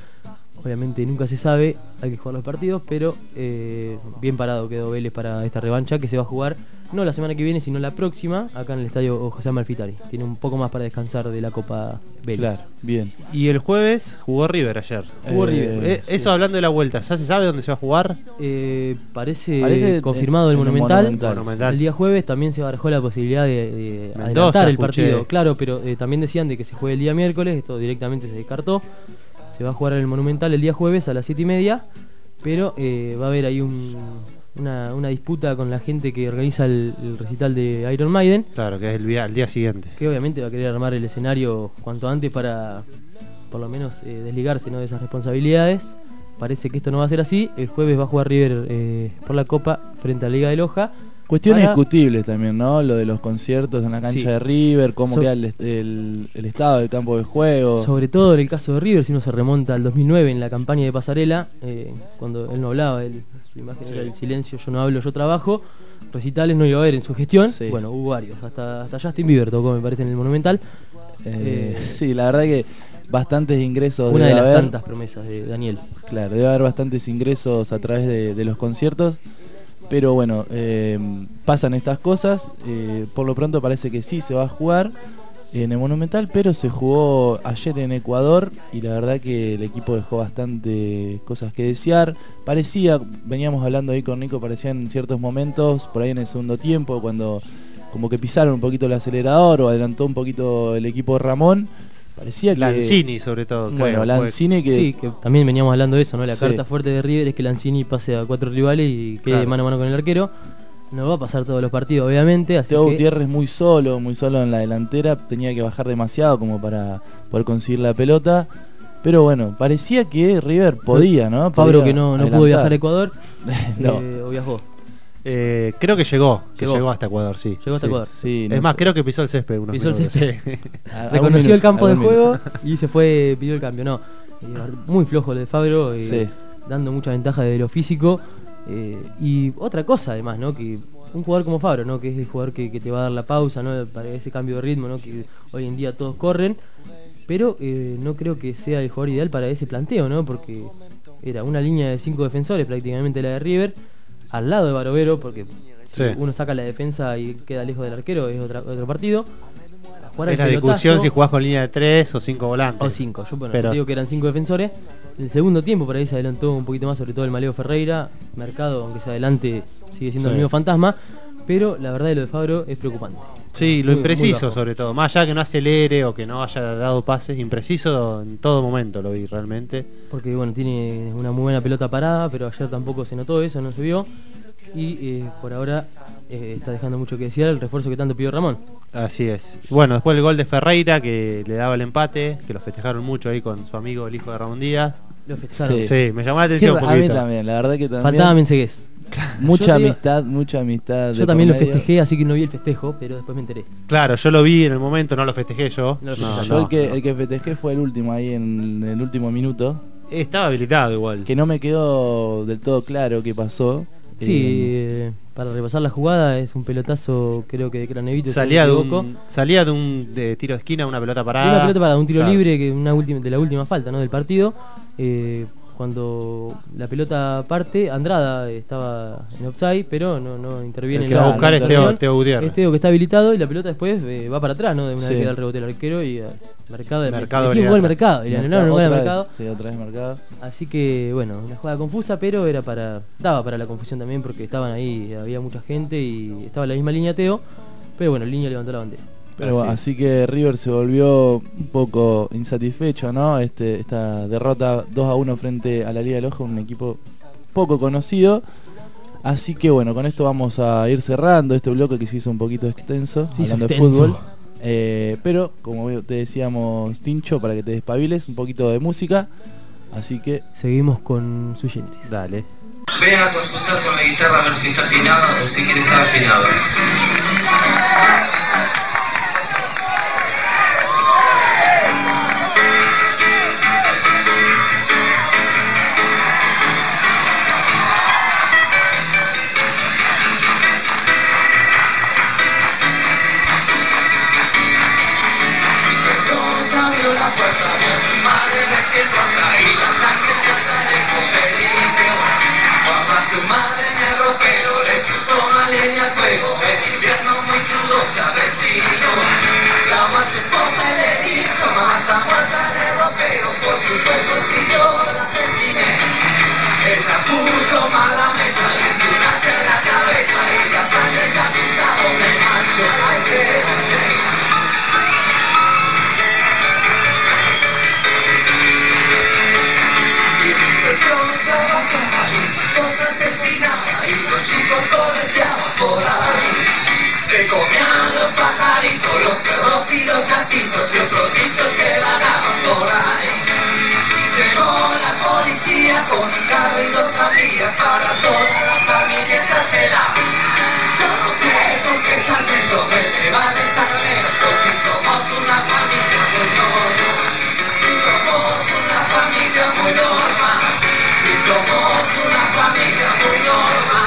Speaker 2: Obviamente nunca se sabe, hay que jugar los partidos, pero eh, bien parado quedó Vélez para esta revancha que se va a jugar no la semana que viene, sino la próxima, acá en el estadio José Amalfitari. Tiene un poco más para descansar de la Copa Vélez.
Speaker 3: Claro, bien.
Speaker 7: Y el jueves jugó River ayer.
Speaker 2: Jugó
Speaker 3: Eh,
Speaker 2: River.
Speaker 7: Eh,
Speaker 3: sí.
Speaker 7: Eso hablando de la vuelta, ¿ya se sabe dónde se va a jugar?
Speaker 2: Eh, parece,
Speaker 3: Parece
Speaker 2: confirmado el
Speaker 3: en el
Speaker 2: Monumental.
Speaker 3: Monumental.
Speaker 7: Monumental.
Speaker 2: El día jueves también se barajó la posibilidad de, de
Speaker 7: Mendoza,
Speaker 2: adelantar el
Speaker 7: escuché.
Speaker 2: partido. Claro, pero eh, también decían de que se juegue el día miércoles, esto directamente se descartó. Se va a jugar en el Monumental el día jueves a las 7 y media, pero eh, va a haber ahí un- una, una disputa con la gente que organiza el, el recital de Iron Maiden,
Speaker 7: Claro, que es el día, el día siguiente.
Speaker 2: que obviamente va a querer armar el escenario cuanto antes para por lo menos eh, desligarse ¿no? de esas responsabilidades. Parece que esto no va a ser así. El jueves va a jugar River eh, por la Copa frente a la Liga de Loja.
Speaker 3: Cuestiones discutibles también, ¿no? Lo de los conciertos en la cancha
Speaker 2: Sí.
Speaker 3: de River, cómo
Speaker 2: So-
Speaker 3: queda el, el- el estado del campo de juego.
Speaker 2: Sobre todo en el caso de River, si uno se remonta al 2009 en la campaña de Pasarela, eh, cuando él no hablaba, él- su imagen era el silencio, yo no hablo, yo trabajo. Recitales no iba a haber en su gestión.
Speaker 3: Sí.
Speaker 2: Bueno, hubo varios. Hasta, hasta Justin Bieber tocó, me parece, en el Monumental.
Speaker 3: Eh,
Speaker 2: eh,
Speaker 3: sí, la verdad que bastantes ingresos
Speaker 2: Una de las
Speaker 3: haber.
Speaker 2: tantas promesas de Daniel.
Speaker 3: Claro, debe haber bastantes ingresos a través de, de los conciertos. Pero bueno, eh, pasan estas cosas. eh, por lo pronto parece que sí se va a jugar en el Monumental, pero se jugó ayer en Ecuador y la verdad que el equipo dejó bastante cosas que desear. Parecía, veníamos hablando ahí con Nico, parecían en ciertos momentos, por ahí en el segundo tiempo, cuando como que pisaron un poquito el acelerador o adelantó un poquito el equipo Ramón. Parecía que...
Speaker 7: Lanzini, sobre todo.
Speaker 3: Bueno, Lanzini que...
Speaker 2: Sí, que también veníamos hablando de eso, ¿no? La
Speaker 3: Sí.
Speaker 2: carta fuerte de River es que Lanzini pase a cuatro rivales y quede
Speaker 7: Claro.
Speaker 2: mano a mano con el arquero. No va a pasar todos los partidos, obviamente. Así
Speaker 3: Teo
Speaker 2: que
Speaker 3: Gutiérrez muy solo, muy solo en la delantera, tenía que bajar demasiado como para poder conseguir la pelota. Pero bueno, parecía que River podía, ¿no? Podía
Speaker 2: que no, no pudo viajar a Ecuador,
Speaker 3: no.
Speaker 2: eh, o viajó.
Speaker 7: Eh, creo que llegó, que
Speaker 2: Llegó.
Speaker 7: llegó hasta Ecuador, sí.
Speaker 2: Llegó hasta
Speaker 3: Sí,
Speaker 2: Ecuador.
Speaker 3: sí, no
Speaker 7: es más,
Speaker 3: sé.
Speaker 7: creo que pisó el césped. unos
Speaker 2: Pisó el césped. Reconoció
Speaker 3: minuto,
Speaker 2: el campo de juego y se fue, pidió el cambio. No, eh, muy flojo el de Fabro, eh,
Speaker 3: Sí.
Speaker 2: dando mucha ventaja de lo físico. eh, y otra cosa además, ¿no? Que un jugador como Fabro, ¿no? Que es el jugador que, que te va a dar la pausa, ¿no? Para ese cambio de ritmo, ¿no? Que hoy en día todos corren. Pero eh, no creo que sea el jugador ideal para ese planteo, ¿no? Porque era una línea de cinco defensores, prácticamente la de River, al lado de Barovero, porque si uno saca la defensa y queda lejos del arquero, es otra- otro partido.
Speaker 7: Es la discusión si jugás con línea de 3 o 5 volantes.
Speaker 2: o cinco, yo bueno,
Speaker 7: Pero-
Speaker 2: digo que eran cinco defensores. El segundo tiempo por ahí se adelantó un poquito más, sobre todo el Maleo Ferreira. Mercado, aunque se adelante, sigue siendo
Speaker 7: Sí.
Speaker 2: el mismo fantasma. Pero la verdad de lo de Fabro es preocupante.
Speaker 7: Sí, lo
Speaker 2: Muy-
Speaker 7: impreciso sobre todo. Más allá que no acelere o que no haya dado pases, impreciso en todo momento lo vi realmente.
Speaker 2: Porque bueno, tiene una muy buena pelota parada, pero ayer tampoco se notó eso, no vio. Y eh, por ahora eh, está dejando mucho que decir el refuerzo que tanto pidió Ramón.
Speaker 7: Así es. Bueno, después el gol de Ferreira que le daba el empate, que lo festejaron mucho ahí con su amigo el hijo de Ramón Díaz.
Speaker 2: Lo festejaron.
Speaker 3: Sí.
Speaker 7: Sí, me llamó la atención un
Speaker 3: a mí
Speaker 7: poquito.
Speaker 3: también, la verdad que también.
Speaker 2: Faltaba Mensegués.
Speaker 3: mucha
Speaker 2: Yo te digo-
Speaker 3: amistad, mucha amistad.
Speaker 2: Yo
Speaker 3: de
Speaker 2: también lo
Speaker 3: por medio.
Speaker 2: festejé, así que no vi el festejo, pero después me enteré.
Speaker 7: Claro, yo lo vi en el momento, no lo festejé yo.
Speaker 2: No lo.
Speaker 3: Yo
Speaker 7: no,
Speaker 3: el, que,
Speaker 7: no.
Speaker 3: el que festejé fue el último ahí en el último minuto.
Speaker 7: Estaba habilitado igual.
Speaker 3: Que no me quedó del todo claro qué pasó.
Speaker 2: Sí,
Speaker 3: Eh,
Speaker 2: eh, para repasar la jugada es un pelotazo, creo que de Cranevito. si
Speaker 7: Salía
Speaker 2: no equivoco.
Speaker 7: un, salía de un de tiro de esquina, una pelota
Speaker 2: De
Speaker 7: parada.
Speaker 2: una pelota para un tiro
Speaker 7: Claro.
Speaker 2: libre que una última, de la última falta ¿no? del partido. Eh, cuando la pelota parte, Andrada estaba en offside, pero no, no interviene
Speaker 7: El
Speaker 2: en
Speaker 7: que
Speaker 2: la
Speaker 7: va a buscar es
Speaker 2: anotación.
Speaker 7: Teo, Teo Gutiérrez.
Speaker 2: Es Teo que está habilitado y la pelota después eh, va para atrás, ¿no? De una
Speaker 3: Sí.
Speaker 2: vez que da el rebote el arquero y eh, Mercado de
Speaker 7: Mercado
Speaker 2: un gol Mercado. Y le anularon un
Speaker 3: otra
Speaker 2: gol a
Speaker 3: vez,
Speaker 2: Mercado.
Speaker 3: Sí, otra vez marcado.
Speaker 2: Así que bueno, una jugada confusa, pero era para. daba para la confusión también porque estaban ahí, había mucha gente y estaba en la misma línea Teo. Pero bueno, el línea levantó la bandera.
Speaker 3: Pero así que River se volvió un poco insatisfecho, ¿no? Este, esta derrota 2 a 1 frente a la Liga del Ojo, un equipo poco conocido. Así que bueno, con esto vamos a ir cerrando este bloque que se hizo un poquito extenso,
Speaker 2: hizo
Speaker 3: hablando de fútbol. Eh, pero, como te decíamos, Tincho, para que te despabiles, un poquito de música. Así que
Speaker 2: Seguimos con su generis.
Speaker 7: Dale.
Speaker 4: Ve a consultar con la guitarra a ver si está afinada o si quiere estar afinada. Muerta de ropero, por su cuerpo yo la asesiné. Que comían los pajaritos, los perros y los gatitos y otros bichos que vagaban por ahí. Llegó la policía con un carro y dos tranvías para toda la familia encarcelada. Yo no sé por qué Sarmiento me lleva de esta manera, si somos una familia muy normal. Si somos una familia muy normal. Si somos una familia muy normal.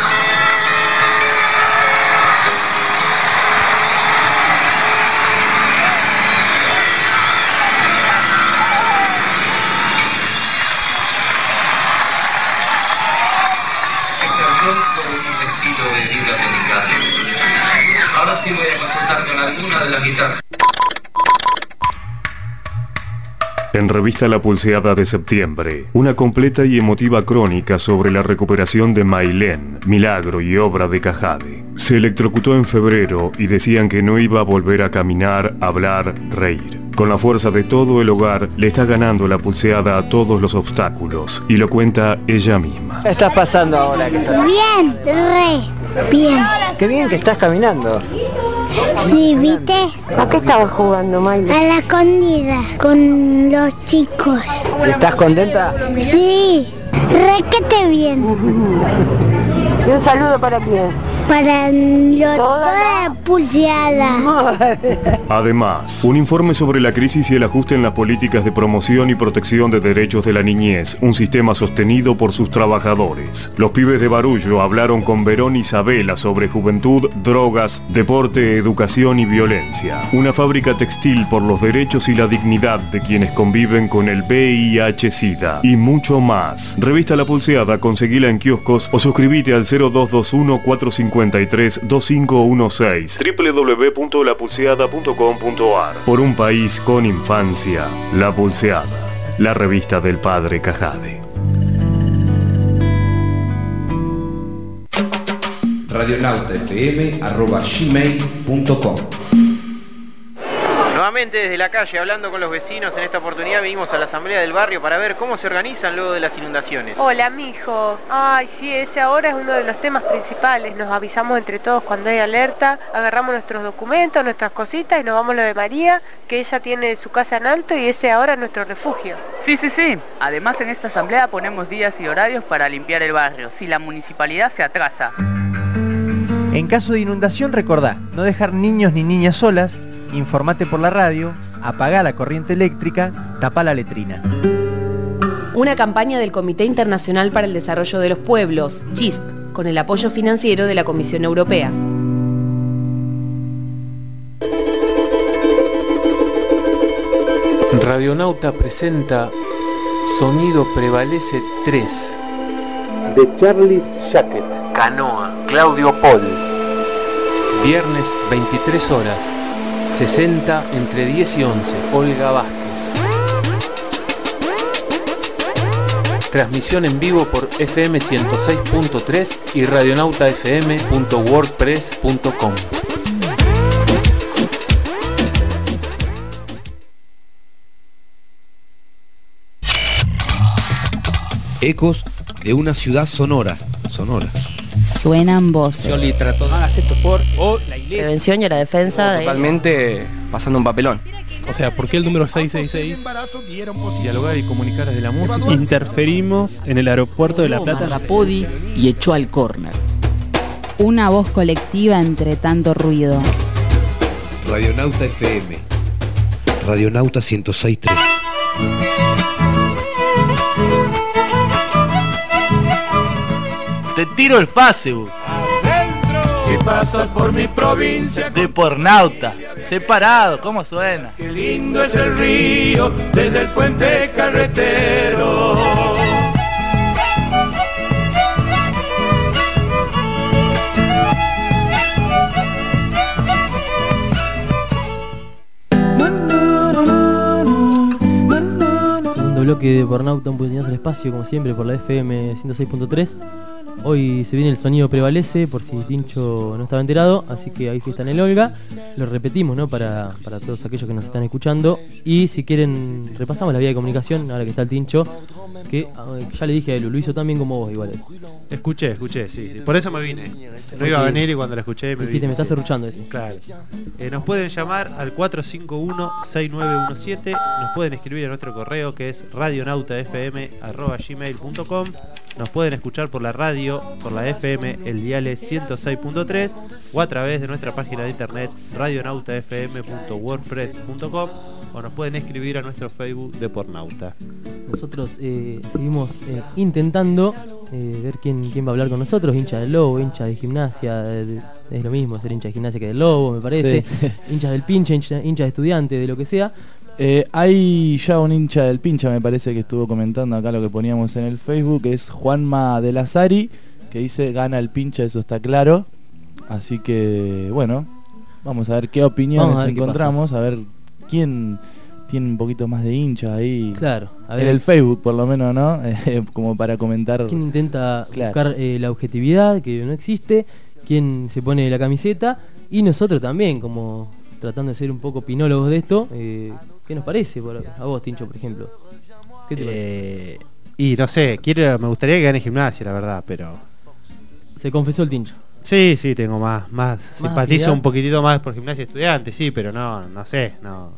Speaker 8: En revista La Pulseada de septiembre, una completa y emotiva crónica sobre la recuperación de Mailén, milagro y obra de Cajade. Se electrocutó en febrero y decían que no iba a volver a caminar, hablar, reír. Con la fuerza de todo el hogar, le está ganando la pulseada a todos los obstáculos, y lo cuenta ella misma.
Speaker 9: ¿Qué estás pasando ahora? que estás-
Speaker 10: Bien, re, bien.
Speaker 9: Qué bien que estás caminando.
Speaker 10: Sí, ¿viste?
Speaker 11: ¿A qué estabas jugando, Miley?
Speaker 10: A la escondida con los chicos.
Speaker 9: ¿Estás contenta?
Speaker 10: Sí, requete bien.
Speaker 11: Y un saludo para quién.
Speaker 10: Para lo, toda la pulseada.
Speaker 8: Además, un informe sobre la crisis y el ajuste en las políticas de promoción y protección de derechos de la niñez, un sistema sostenido por sus trabajadores. Los pibes de Barullo hablaron con Verón Isabela sobre juventud, drogas, deporte, educación y violencia. Una fábrica textil por los derechos y la dignidad de quienes conviven con el VIH-Sida y mucho más. Revista La Pulseada, conseguila en kioscos o suscríbete al 0221 453 2516 www.lapulseada.com.ar Por un país con infancia, La Pulseada, la revista del padre Cajade.
Speaker 12: radionautafm.gmail.com
Speaker 13: Nuevamente desde la calle, hablando con los vecinos, en esta oportunidad vinimos a la asamblea del barrio para ver cómo se organizan luego de las inundaciones.
Speaker 14: Hola, mijo. Ay, sí, ese ahora es uno de los temas principales. Nos avisamos entre todos cuando hay alerta, agarramos nuestros documentos, nuestras cositas y nos vamos a lo de María, que ella tiene su casa en alto y ese ahora es nuestro refugio.
Speaker 15: Sí, sí, sí. Además en esta asamblea ponemos días y horarios para limpiar el barrio, si la municipalidad se atrasa.
Speaker 16: En caso de inundación recordá, no dejar niños ni niñas solas, informate por la radio, apagá la corriente eléctrica, tapá la letrina.
Speaker 17: Una campaña del Comité Internacional para el Desarrollo de los Pueblos, CHISP, con el apoyo financiero de la Comisión Europea.
Speaker 18: Radionauta presenta Sonido Prevalece 3
Speaker 19: de Charles Jacket.
Speaker 18: Canoa, Claudio Paul. Viernes 23 horas, 60 entre 10 y 11, Olga Vázquez. Transmisión en vivo por FM 106.3 y radionautafm.wordpress.com.
Speaker 12: Ecos de una ciudad sonora. Sonora.
Speaker 20: Suenan voces.
Speaker 21: Yo le trato de hagas esto por o la iglesia.
Speaker 20: Prevención y la defensa de...
Speaker 21: Principalmente
Speaker 5: pasando un papelón.
Speaker 21: O sea, ¿por qué el número 666? Dialogar y comunicar desde la música. Interferimos en el aeropuerto de La Plata.
Speaker 20: Rapodi y echó al córner. Una voz colectiva entre tanto ruido.
Speaker 12: Radionauta FM. Radionauta 1063.
Speaker 3: Te tiro el Facebook.
Speaker 22: Si pasas por mi provincia,
Speaker 3: De Pornauta. Separado, ¿cómo suena?
Speaker 22: qué lindo es el río desde el puente carretero.
Speaker 2: Segundo bloque de Pornauta, un puñetazo al espacio, como siempre, por la FM 106.3. Hoy se viene el sonido prevalece, por si Tincho no estaba enterado, así que hay fiesta en el Olga. Lo repetimos, ¿no? Para, para todos aquellos que nos están escuchando. Y si quieren, repasamos la vía de comunicación, ahora que está el Tincho, que eh, ya le dije a él, lo hizo también como vos, igual.
Speaker 7: Escuché, escuché, sí, sí. Por eso me vine. No iba a venir y cuando lo escuché me vine.
Speaker 2: me estás serruchando. este.
Speaker 7: Claro. Eh, nos pueden llamar al 451-6917. Nos pueden escribir a nuestro correo que es radionautafm.gmail.com. Nos pueden escuchar por la radio, por la FM, el dial 106.3 o a través de nuestra página de internet radionautafm.wordpress.com o nos pueden escribir a nuestro Facebook de Pornauta.
Speaker 2: Nosotros eh, seguimos eh, intentando eh, ver quién, quién va a hablar con nosotros, hincha del Lobo, hincha de gimnasia, de- de- es lo mismo ser hincha de gimnasia que del Lobo, me parece,
Speaker 3: Sí.
Speaker 2: hinchas del pinche, hincha, hincha de estudiante, de lo que sea.
Speaker 3: Eh, hay ya un hincha del pincha, me parece que estuvo comentando acá lo que poníamos en el Facebook, que es Juanma de Lazari, que dice gana el pincha, eso está claro. Así que, bueno, vamos a ver qué opiniones
Speaker 2: Vamos a ver qué
Speaker 3: encontramos, a ver quién tiene un poquito más de hincha ahí.
Speaker 2: Claro, a ver.
Speaker 3: en el Facebook por lo menos, ¿no? Eh, Como para comentar.
Speaker 2: ¿Quién intenta
Speaker 3: Claro.
Speaker 2: buscar eh, la objetividad, que no existe? ¿Quién se pone la camiseta? Y nosotros también, como tratando de ser un poco pinólogos de esto, eh, ¿qué nos parece a vos, Tincho, por ejemplo? ¿Qué te parece?
Speaker 7: Eh, y no sé, quiero, me gustaría que gane gimnasia, la verdad, pero.
Speaker 2: Se confesó el Tincho.
Speaker 7: Sí, sí, tengo más, más, simpatizo
Speaker 2: afinidad?
Speaker 7: un poquitito más por gimnasia estudiante, sí, pero no, no sé, no.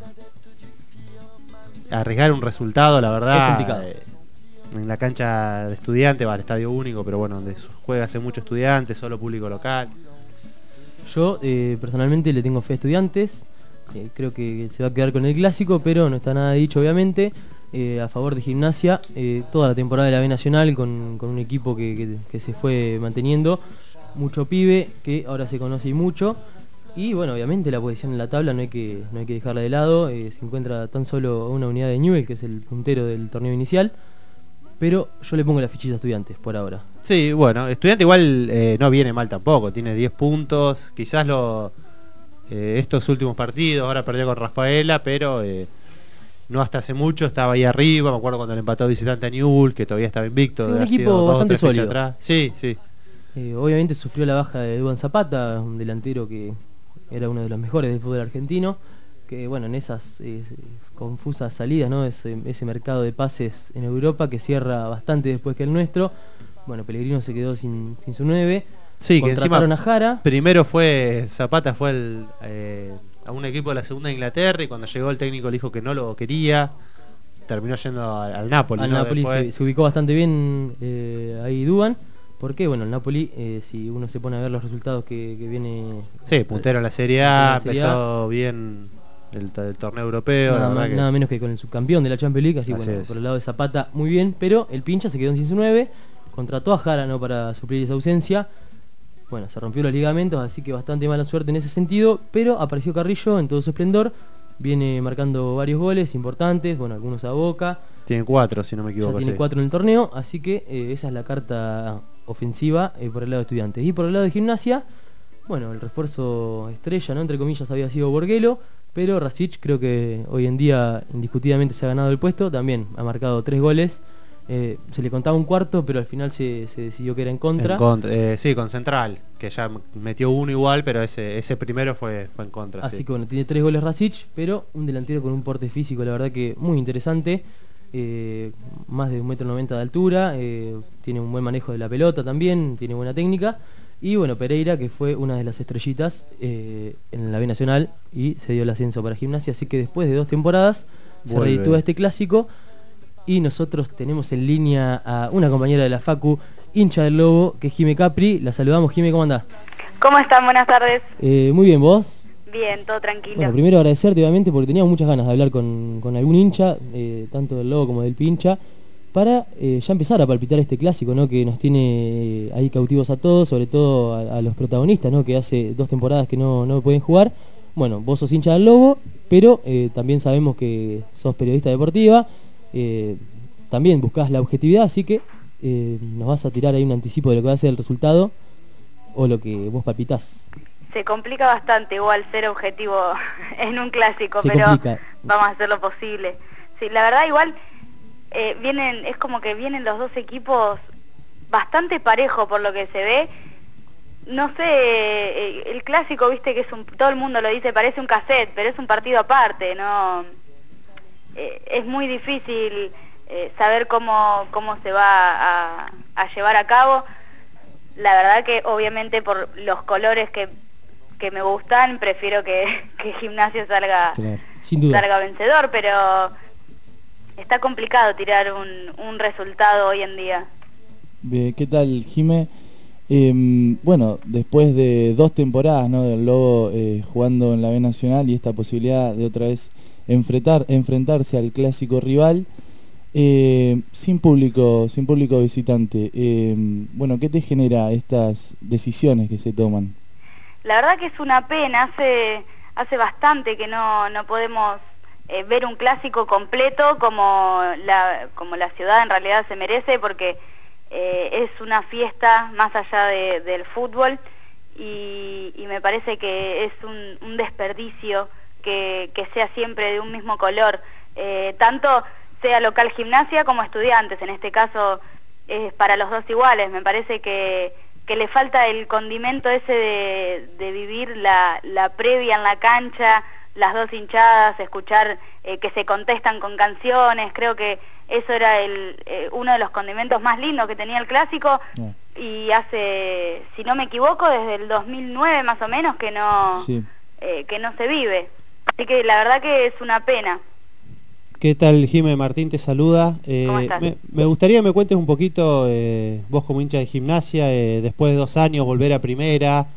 Speaker 7: Arriesgar un resultado, la verdad.
Speaker 2: Es complicado.
Speaker 7: eh, en la cancha de estudiante, va al estadio único, pero bueno, donde juega hace mucho estudiante, solo público local.
Speaker 2: Yo eh, personalmente le tengo fe a estudiantes. Creo que se va a quedar con el clásico, pero no está nada dicho, obviamente. eh, a favor de gimnasia, eh, toda la temporada de la B Nacional con, con un equipo que, que- se fue manteniendo. Mucho pibe, que ahora se conoce y mucho. Y bueno, obviamente la posición en la tabla no hay que, no hay que dejarla de lado. eh, se encuentra tan solo una unidad de Newell, que es el puntero del torneo inicial. Pero yo le pongo la fichita a estudiantes por ahora.
Speaker 7: Sí, bueno, estudiante igual no viene mal tampoco, tiene 10 puntos, quizás lo, eh, estos últimos partidos, ahora perdió con Rafaela, pero eh, no hasta hace mucho estaba ahí arriba, me acuerdo cuando le empató visitante a Newell, que todavía estaba invicto.
Speaker 2: Un
Speaker 7: haber sido
Speaker 2: equipo
Speaker 7: dos o
Speaker 2: bastante sólido.
Speaker 7: atrás. Sí, sí.
Speaker 2: Eh, obviamente sufrió la baja de Duan Zapata, un delantero que era uno de los mejores del fútbol argentino, que bueno, en esas confusas salidas, ¿no? ese, ese mercado de pases en Europa que cierra bastante después que el nuestro, bueno, Pellegrino se quedó sin, sin su 9,
Speaker 7: Sí, que encima
Speaker 2: a Jara,
Speaker 7: primero fue Zapata fue el, eh, a un equipo de la segunda de Inglaterra y cuando llegó el técnico le dijo que no lo quería, terminó yendo al, al Napoli.
Speaker 2: al
Speaker 7: ¿no?
Speaker 2: Napoli
Speaker 7: Después-
Speaker 2: se, se ubicó bastante bien eh, ahí Duan, porque bueno, el Napoli, eh, si uno se pone a ver los resultados que, que viene...
Speaker 7: Sí, puntero en la Serie A,
Speaker 2: en
Speaker 7: empezó bien el, to- el torneo europeo.
Speaker 2: nada,
Speaker 7: la
Speaker 2: más-
Speaker 7: que-
Speaker 2: nada menos que con el subcampeón de la Champions League, así,
Speaker 7: Así
Speaker 2: bueno,
Speaker 7: es.
Speaker 2: por el lado de Zapata muy bien, pero el pincha se quedó sin su 9, contrató a Jara ¿no? para suplir esa ausencia. Bueno, se rompió los ligamentos, así que bastante mala suerte en ese sentido, pero apareció Carrillo en todo su esplendor, viene marcando varios goles importantes, bueno, algunos a Boca,
Speaker 7: Tiene cuatro, si no me
Speaker 2: ya
Speaker 7: equivoco.
Speaker 2: tiene
Speaker 7: sí.
Speaker 2: cuatro en el torneo, así que eh, esa es la carta ofensiva eh, por el lado de estudiantes. Y por el lado de gimnasia, bueno, el refuerzo estrella, ¿no? Entre comillas, había sido Borguelo, pero Rasic creo que hoy en día indiscutidamente se ha ganado el puesto, también ha marcado tres goles. Eh, se le contaba un cuarto, pero al final se, se decidió que era en contra.
Speaker 7: En contra, eh, sí, con Central, que ya m- metió uno igual, pero ese, ese primero fue, fue en contra.
Speaker 2: Así
Speaker 7: sí.
Speaker 2: que bueno, tiene tres goles Rasic, pero un delantero con un porte físico, la verdad que muy interesante. eh, más de un metro noventa de altura, tiene un buen manejo de la pelota también, tiene buena técnica. Y bueno, Pereira, que fue una de las estrellitas en la B Nacional y se dio el ascenso para gimnasia. Así que después de dos temporadas se
Speaker 3: Vuelve.
Speaker 2: reeditó este clásico. Y nosotros tenemos en línea a una compañera de la Facu, hincha del Lobo, que es Jime Capri. La saludamos, Jime, ¿cómo andás?
Speaker 23: ¿Cómo están? Buenas tardes.
Speaker 2: Eh, muy bien, ¿vos?
Speaker 23: Bien, todo tranquilo.
Speaker 2: Bueno, primero agradecerte obviamente porque teníamos muchas ganas de hablar con, con algún hincha, eh, tanto del Lobo como del Pincha, para eh, ya empezar a palpitar este clásico, ¿no? Que nos tiene ahí cautivos a todos, sobre todo a, a los protagonistas, ¿no? Que hace dos temporadas que no, no pueden jugar. Bueno, vos sos hincha del Lobo, pero también sabemos que sos periodista deportiva, eh, también buscás la objetividad, así que eh, nos vas a tirar ahí un anticipo de lo que va a ser el resultado o lo que vos palpitás.
Speaker 23: Se complica bastante igual ser objetivo en un clásico,
Speaker 2: Se
Speaker 23: pero
Speaker 2: complica.
Speaker 23: vamos a hacer lo posible. Sí, la verdad igual eh, vienen, es como que vienen los dos equipos bastante parejos por lo que se ve. No sé, eh, el clásico, viste que es un, todo el mundo lo dice, parece un cassette, pero es un partido aparte, ¿no? Eh, es muy difícil eh, saber cómo, cómo se va a, a llevar a cabo. La verdad que obviamente por los colores que, que me gustan, prefiero que, que Gimnasio salga,
Speaker 2: sin duda.
Speaker 23: salga vencedor, pero está complicado tirar un, un resultado hoy en día.
Speaker 3: ¿Qué tal, Jime? Em, bueno, después de dos temporadas ¿no? del Lobo eh, jugando en la B Nacional y esta posibilidad de otra vez enfrentar, enfrentarse al clásico rival, eh, sin público, sin público visitante, em, bueno, ¿qué te genera estas decisiones que se toman?
Speaker 23: La verdad que es una pena, hace, hace bastante que no, no podemos eh, ver un clásico completo como la, como la ciudad en realidad se merece porque eh, es una fiesta más allá de- del fútbol y, me parece que es un desperdicio que, que sea siempre de un mismo color, Eh, tanto sea local gimnasia como estudiantes, en este caso es para los dos iguales, me parece que, que le falta el condimento ese de, de vivir la, la previa en la cancha, las dos hinchadas, escuchar eh, que se contestan con canciones, creo que eso era el, eh, uno de los condimentos más lindos que tenía el clásico. Y hace, si no me equivoco, desde el 2009 más o menos que no,
Speaker 7: Sí.
Speaker 23: eh, que no se vive. Así que la verdad que es una pena.
Speaker 7: ¿Qué tal, Jime Martín? Te saluda. Eh,
Speaker 23: ¿Cómo estás?
Speaker 7: Me, me gustaría que me cuentes un poquito, eh, vos como hincha de gimnasia, eh, después de dos años volver a primera,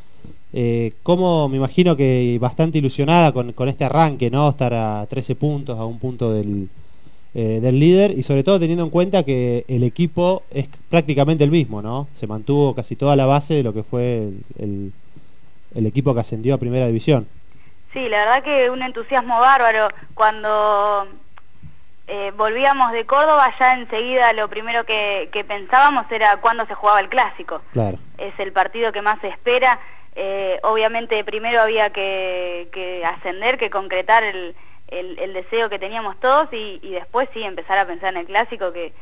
Speaker 7: cómo me imagino que bastante ilusionada con, con este arranque, ¿no? Estar a 13 puntos, a un punto del, del líder y sobre todo teniendo en cuenta que el equipo es prácticamente el mismo, ¿no? Se mantuvo casi toda la base de lo que fue el, el- el equipo que ascendió a primera división.
Speaker 23: Sí, la verdad que un entusiasmo bárbaro. Cuando eh, volvíamos de Córdoba, ya enseguida lo primero que, que pensábamos era cuándo se jugaba el clásico.
Speaker 7: Claro.
Speaker 23: Es el partido que más se espera. Eh, obviamente primero había que, que ascender, que concretar el, el- el deseo que teníamos todos y, y después sí empezar a pensar en el clásico que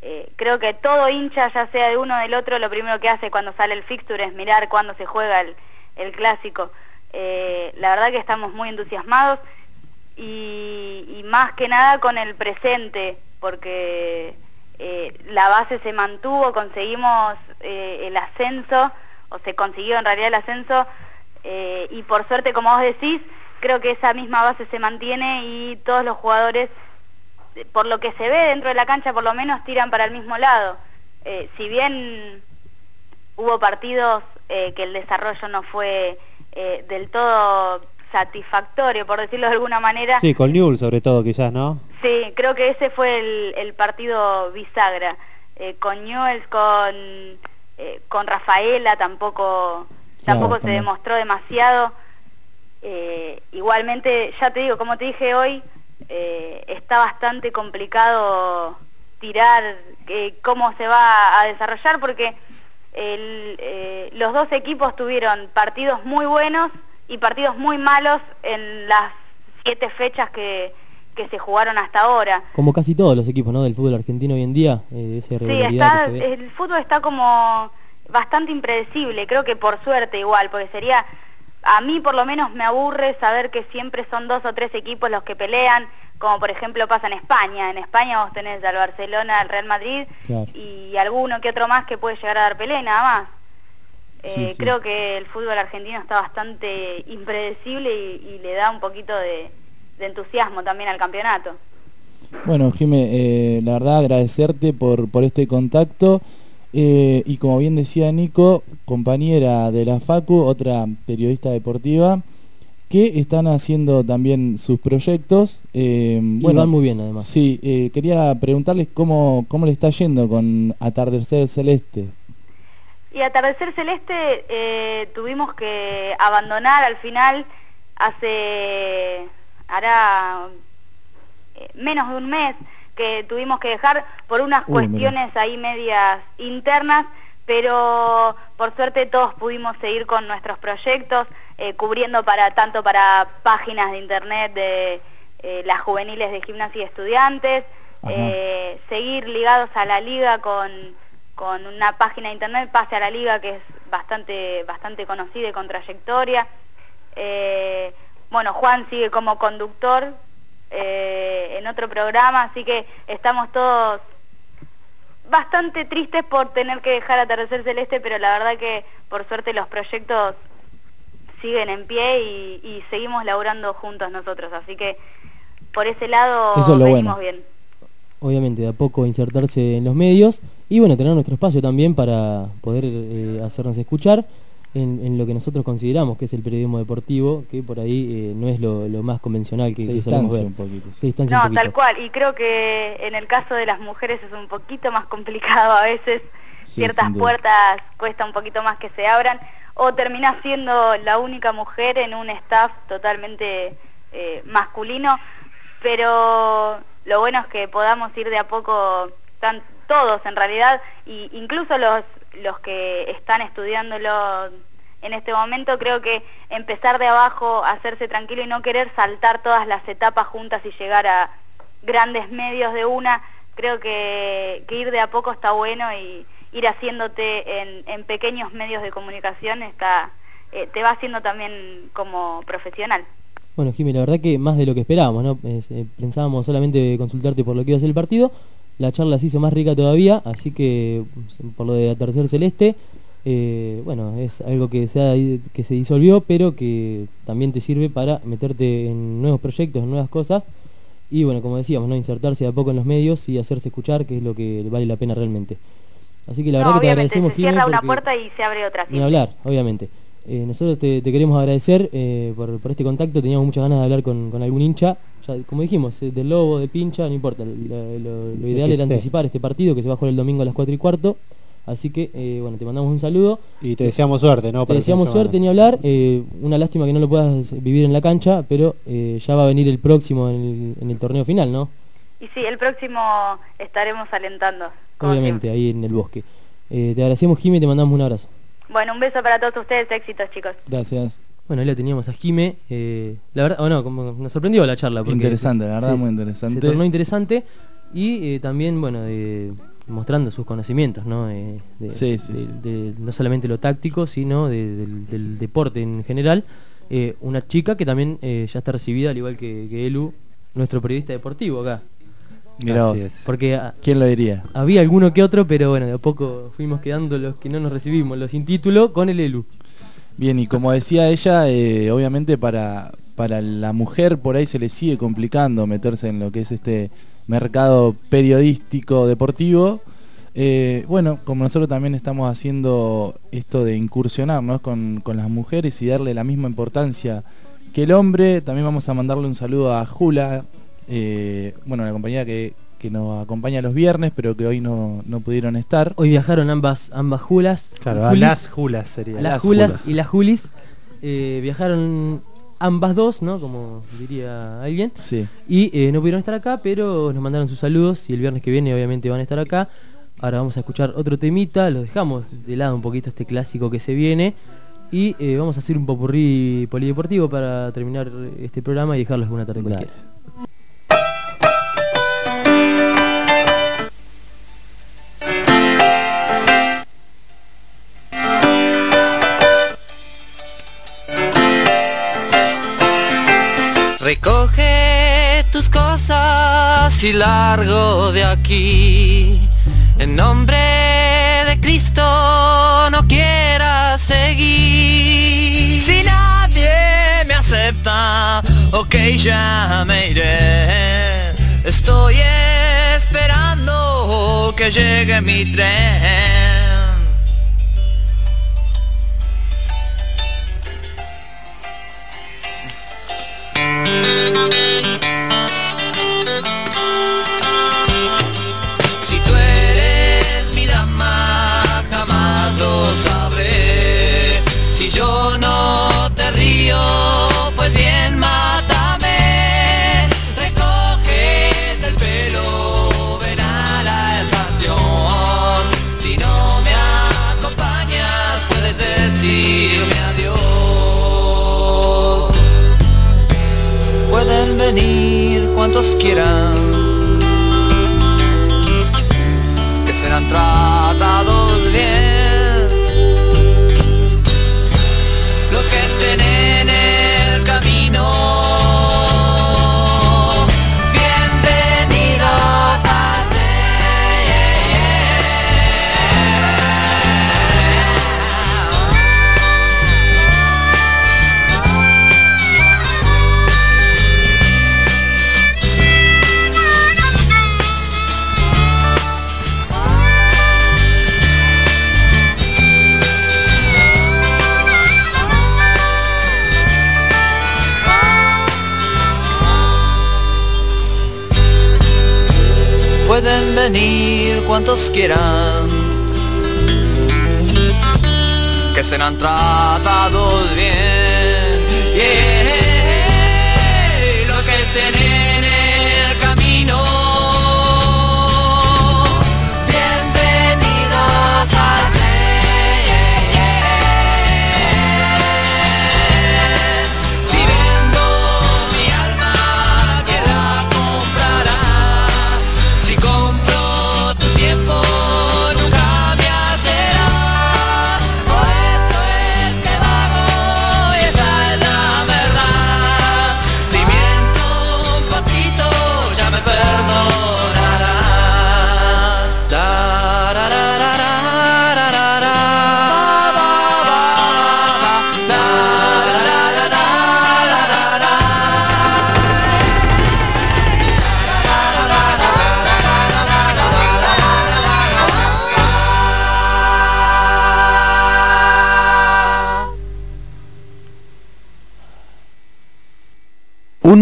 Speaker 23: eh, creo que todo hincha, ya sea de uno o del otro, lo primero que hace cuando sale el fixture es mirar cuándo se juega el, el clásico. Eh, la verdad que estamos muy entusiasmados y, y más que nada con el presente, porque eh, la base se mantuvo, conseguimos eh, el ascenso, o se consiguió en realidad el ascenso, eh, y por suerte, como vos decís, creo que esa misma base se mantiene y todos los jugadores, por lo que se ve dentro de la cancha, por lo menos tiran para el mismo lado. Eh, si bien hubo partidos eh, que el desarrollo no fue eh, del todo satisfactorio, por decirlo de alguna manera.
Speaker 7: Sí, con Newell sobre todo quizás, ¿no?
Speaker 23: Sí, creo que ese fue el, el partido bisagra. Eh, con Newell's, con, eh, con Rafaela tampoco,
Speaker 7: Claro,
Speaker 23: tampoco se demostró demasiado. Igualmente, ya te digo, como te dije hoy, está bastante complicado tirar cómo se va a desarrollar porque el, los dos equipos tuvieron partidos muy buenos y partidos muy malos en las siete fechas que, que se jugaron hasta ahora.
Speaker 2: Como casi todos los equipos ¿no? del fútbol argentino hoy en día, eh, esa
Speaker 23: Sí, está,
Speaker 2: que se ve.
Speaker 23: el fútbol está como bastante impredecible, creo que por suerte igual, porque sería, a mí por lo menos me aburre saber que siempre son dos o tres equipos los que pelean, como por ejemplo pasa en España. En España vos tenés al Barcelona, al Real Madrid
Speaker 7: Claro.
Speaker 23: y alguno que otro más que puede llegar a dar pelea y nada más. Eh,
Speaker 3: Sí, sí.
Speaker 23: Creo que el fútbol argentino está bastante impredecible y, y le da un poquito de, de entusiasmo también al campeonato.
Speaker 3: Bueno, Jime, eh, la verdad agradecerte por, por este contacto. eh, y como bien decía Nico, compañera de la Facu, otra periodista deportiva, que están haciendo también sus proyectos. eh,
Speaker 2: Y van muy bien, además.
Speaker 3: Sí, eh, quería preguntarles cómo, cómo le está yendo con Atardecer Celeste.
Speaker 23: Y Atardecer Celeste eh, tuvimos que abandonar al final hace, hará eh, menos de un mes que tuvimos que dejar por unas
Speaker 3: Uy,
Speaker 23: cuestiones ahí medias internas, pero por suerte todos pudimos seguir con nuestros proyectos, eh, cubriendo para tanto para páginas de internet de eh, las juveniles de gimnasia y estudiantes, eh, seguir ligados a la liga con, con una página de internet, Pase a la Liga, que es bastante, bastante conocida y con trayectoria. Eh, bueno, Juan sigue como conductor eh, en otro programa, así que estamos todos bastante tristes por tener que dejar Atardecer Celeste, pero la verdad que por suerte los proyectos siguen en pie y, y seguimos laburando juntos nosotros, así que por ese lado
Speaker 2: Eso es lo
Speaker 23: venimos
Speaker 2: bueno.
Speaker 23: bien.
Speaker 2: Obviamente, de a poco insertarse en los medios y bueno, tener nuestro espacio también para poder eh, hacernos escuchar en, en lo que nosotros consideramos que es el periodismo deportivo, que por ahí eh, no es lo, lo más convencional que,
Speaker 3: Se
Speaker 2: que solemos ver.
Speaker 3: un poquito.
Speaker 2: Se distancia
Speaker 23: No,
Speaker 2: un poquito.
Speaker 23: tal cual. Y creo que en el caso de las mujeres es un poquito más complicado a veces.
Speaker 2: Sí,
Speaker 23: Ciertas puertas cuesta un poquito más que se abran. O terminás siendo la única mujer en un staff totalmente eh, masculino. Pero lo bueno es que podamos ir de a poco, tan, todos en realidad, y incluso los, los que están estudiándolo en este momento, creo que empezar de abajo, hacerse tranquilo y no querer saltar todas las etapas juntas y llegar a grandes medios de una, creo que, que ir de a poco está bueno y ir haciéndote en, en pequeños medios de comunicación está eh, te va haciendo también como profesional.
Speaker 2: Bueno, Jimmy, la verdad que más de lo que esperábamos, ¿no? Eh, pensábamos solamente consultarte por lo que iba a ser el partido. La charla se hizo más rica todavía, así que por lo de Atardecer Celeste, eh, bueno, es algo que se, ha- que se disolvió, pero que también te sirve para meterte en nuevos proyectos, en nuevas cosas. Y bueno, como decíamos, ¿no? insertarse de a poco en los medios y hacerse escuchar, que es lo que vale la pena realmente. Así que la
Speaker 23: No,
Speaker 2: verdad que te agradecemos,
Speaker 23: se cierra una puerta y se abre otra.
Speaker 2: ni
Speaker 23: siempre.
Speaker 2: hablar, obviamente. Eh, nosotros te, te queremos agradecer eh, por, por este contacto, teníamos muchas ganas de hablar con, con algún hincha, Ya, como dijimos, eh, del Lobo, de Pincha, no importa, lo, lo- lo ideal era
Speaker 7: esté.
Speaker 2: anticipar este partido que se va a jugar el domingo a las 4 y cuarto, así que eh, bueno, te mandamos un saludo.
Speaker 7: Y te deseamos suerte, ¿no?
Speaker 2: Te
Speaker 7: para
Speaker 2: deseamos suerte ni hablar, eh, una lástima que no lo puedas vivir en la cancha, pero eh, ya va a venir el próximo en el, en el torneo final, ¿no?
Speaker 23: Y sí, el próximo estaremos alentando.
Speaker 2: Obviamente, ahí en el bosque. Eh, te agradecemos, Jimmy, y te mandamos un abrazo.
Speaker 23: Bueno, un beso para todos ustedes, éxitos chicos.
Speaker 3: Gracias.
Speaker 2: Bueno, ahí la teníamos a Jime. eh, la verdad, o no, como nos sorprendió la charla. porque
Speaker 3: Interesante, la verdad,
Speaker 2: se-
Speaker 3: muy interesante.
Speaker 2: Se tornó interesante y eh, también, bueno, de- mostrando sus conocimientos, ¿no? Eh, de,
Speaker 3: Sí, sí,
Speaker 2: de-
Speaker 3: sí.
Speaker 2: de- no solamente lo táctico, sino de- del, del deporte en general. Eh, una chica que también eh, ya está recibida, al igual que, que Elu, nuestro periodista deportivo acá.
Speaker 3: Mirá vos.
Speaker 2: Porque ah,
Speaker 3: ¿Quién lo diría?
Speaker 2: había alguno que otro, pero bueno, de a poco fuimos quedando los que no nos recibimos, los sin título, con el Elu.
Speaker 3: Bien, y como decía ella, eh, obviamente para, para la mujer por ahí se le sigue complicando meterse en lo que es este mercado periodístico deportivo. Eh, bueno, como nosotros también estamos haciendo esto de incursionar ¿no? con, con las mujeres y darle la misma importancia que el hombre, también vamos a mandarle un saludo a Jula, eh, bueno, la compañera que, que nos acompaña los viernes, pero que hoy no, no pudieron estar.
Speaker 2: Hoy viajaron ambas ambas Julas.
Speaker 7: Claro, a
Speaker 2: Julis.
Speaker 7: las Julas sería.
Speaker 2: Las,
Speaker 7: Las
Speaker 2: Julas,
Speaker 7: Julas.
Speaker 2: y las Julis eh, viajaron ambas dos, ¿no? Como diría alguien.
Speaker 3: Sí.
Speaker 2: Y eh, no pudieron estar acá, pero nos mandaron sus saludos y el viernes que viene obviamente van a estar acá. Ahora vamos a escuchar otro temita, lo dejamos de lado un poquito este clásico que se viene. Y eh, vamos a hacer un popurrí polideportivo para terminar este programa y dejarlos una tarde cualquiera.
Speaker 24: Recoge tus cosas y largo de aquí. En nombre
Speaker 4: de Cristo no quiera seguir. Si nadie me acepta, ok, ya me iré. Estoy esperando que llegue mi tren. Cuantos quieran Pueden venir cuantos quieran, que serán tratados bien.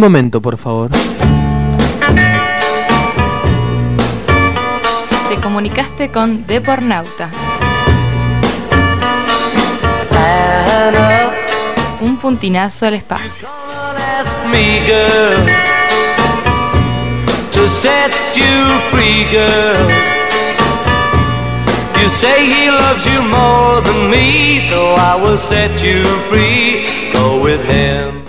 Speaker 2: Momento, por favor.
Speaker 25: Te comunicaste con Depornauta. Un puntinazo al espacio.
Speaker 22: ask me, girl, to set you free, girl. You say he loves you more than me, so I will set you free. Go with him.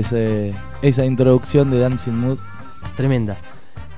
Speaker 3: Ese- esa introducción de Dancing Mood.
Speaker 2: Tremenda.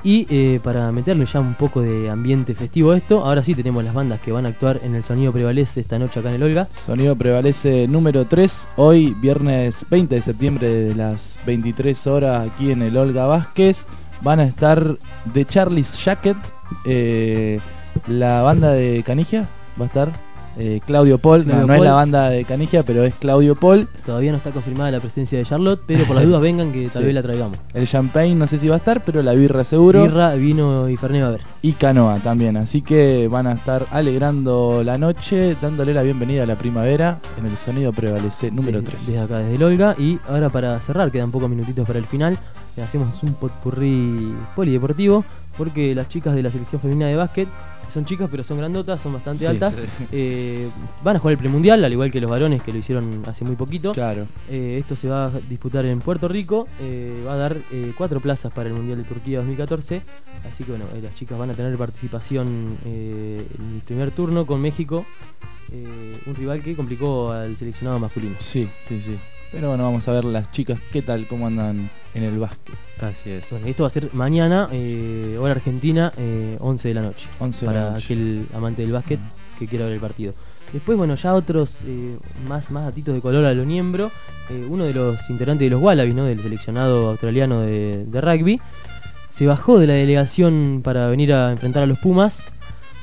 Speaker 2: Y eh, para meterle ya un poco de ambiente festivo a esto, ahora sí tenemos las bandas que van a actuar en el Sonido Prevalece esta noche acá en el Olga.
Speaker 3: Sonido prevalece número 3, hoy viernes 20 de septiembre de las 23 horas aquí en el Olga Vázquez. Van a estar The Charlie's Jacket, eh, la banda de Canigia, va a estar eh, Claudio Paul, no,
Speaker 2: Claudio
Speaker 3: no es
Speaker 2: Paul.
Speaker 3: la banda de Canigia, pero es Claudio Paul.
Speaker 2: Todavía no está confirmada la presencia de Charlotte, pero por las dudas vengan que tal
Speaker 3: Sí.
Speaker 2: vez la traigamos.
Speaker 3: El champagne no sé si va a estar, pero la birra seguro.
Speaker 2: Birra, vino y Fernet va a haber.
Speaker 3: y canoa también. Así que van a estar alegrando la noche, dándole la bienvenida a la primavera en el sonido prevalece número
Speaker 2: Desde-
Speaker 3: 3.
Speaker 2: Desde acá, desde el Olga. Y ahora para cerrar, quedan pocos minutitos para el final. eh, hacemos un potpurrí polideportivo. Porque las chicas de la selección femenina de básquet, que son chicas pero son grandotas, son bastante
Speaker 3: Sí,
Speaker 2: altas,
Speaker 3: sí.
Speaker 2: eh, van a jugar el premundial, al igual que los varones que lo hicieron hace muy poquito.
Speaker 3: Claro.
Speaker 2: Eh, esto se va a disputar en Puerto Rico. eh, va a dar cuatro plazas para el Mundial de Turquía 2014. Así que bueno, las chicas van a tener participación en el primer turno con México. un rival que complicó al seleccionado masculino.
Speaker 3: Sí, sí, sí. Pero bueno, vamos a ver las chicas qué tal, cómo andan en el básquet.
Speaker 2: Así es. Bueno, esto va a ser mañana, eh, hora argentina, eh, 11 de la noche.
Speaker 3: 11 de la
Speaker 2: para
Speaker 3: noche.
Speaker 2: aquel amante del básquet que quiera ver el partido. Después, bueno, ya otros eh, más, más datitos de color a lo miembro. Eh, uno de los integrantes de los Wallabies, ¿no? del seleccionado australiano de, de rugby, se bajó de la delegación para venir a enfrentar a los Pumas.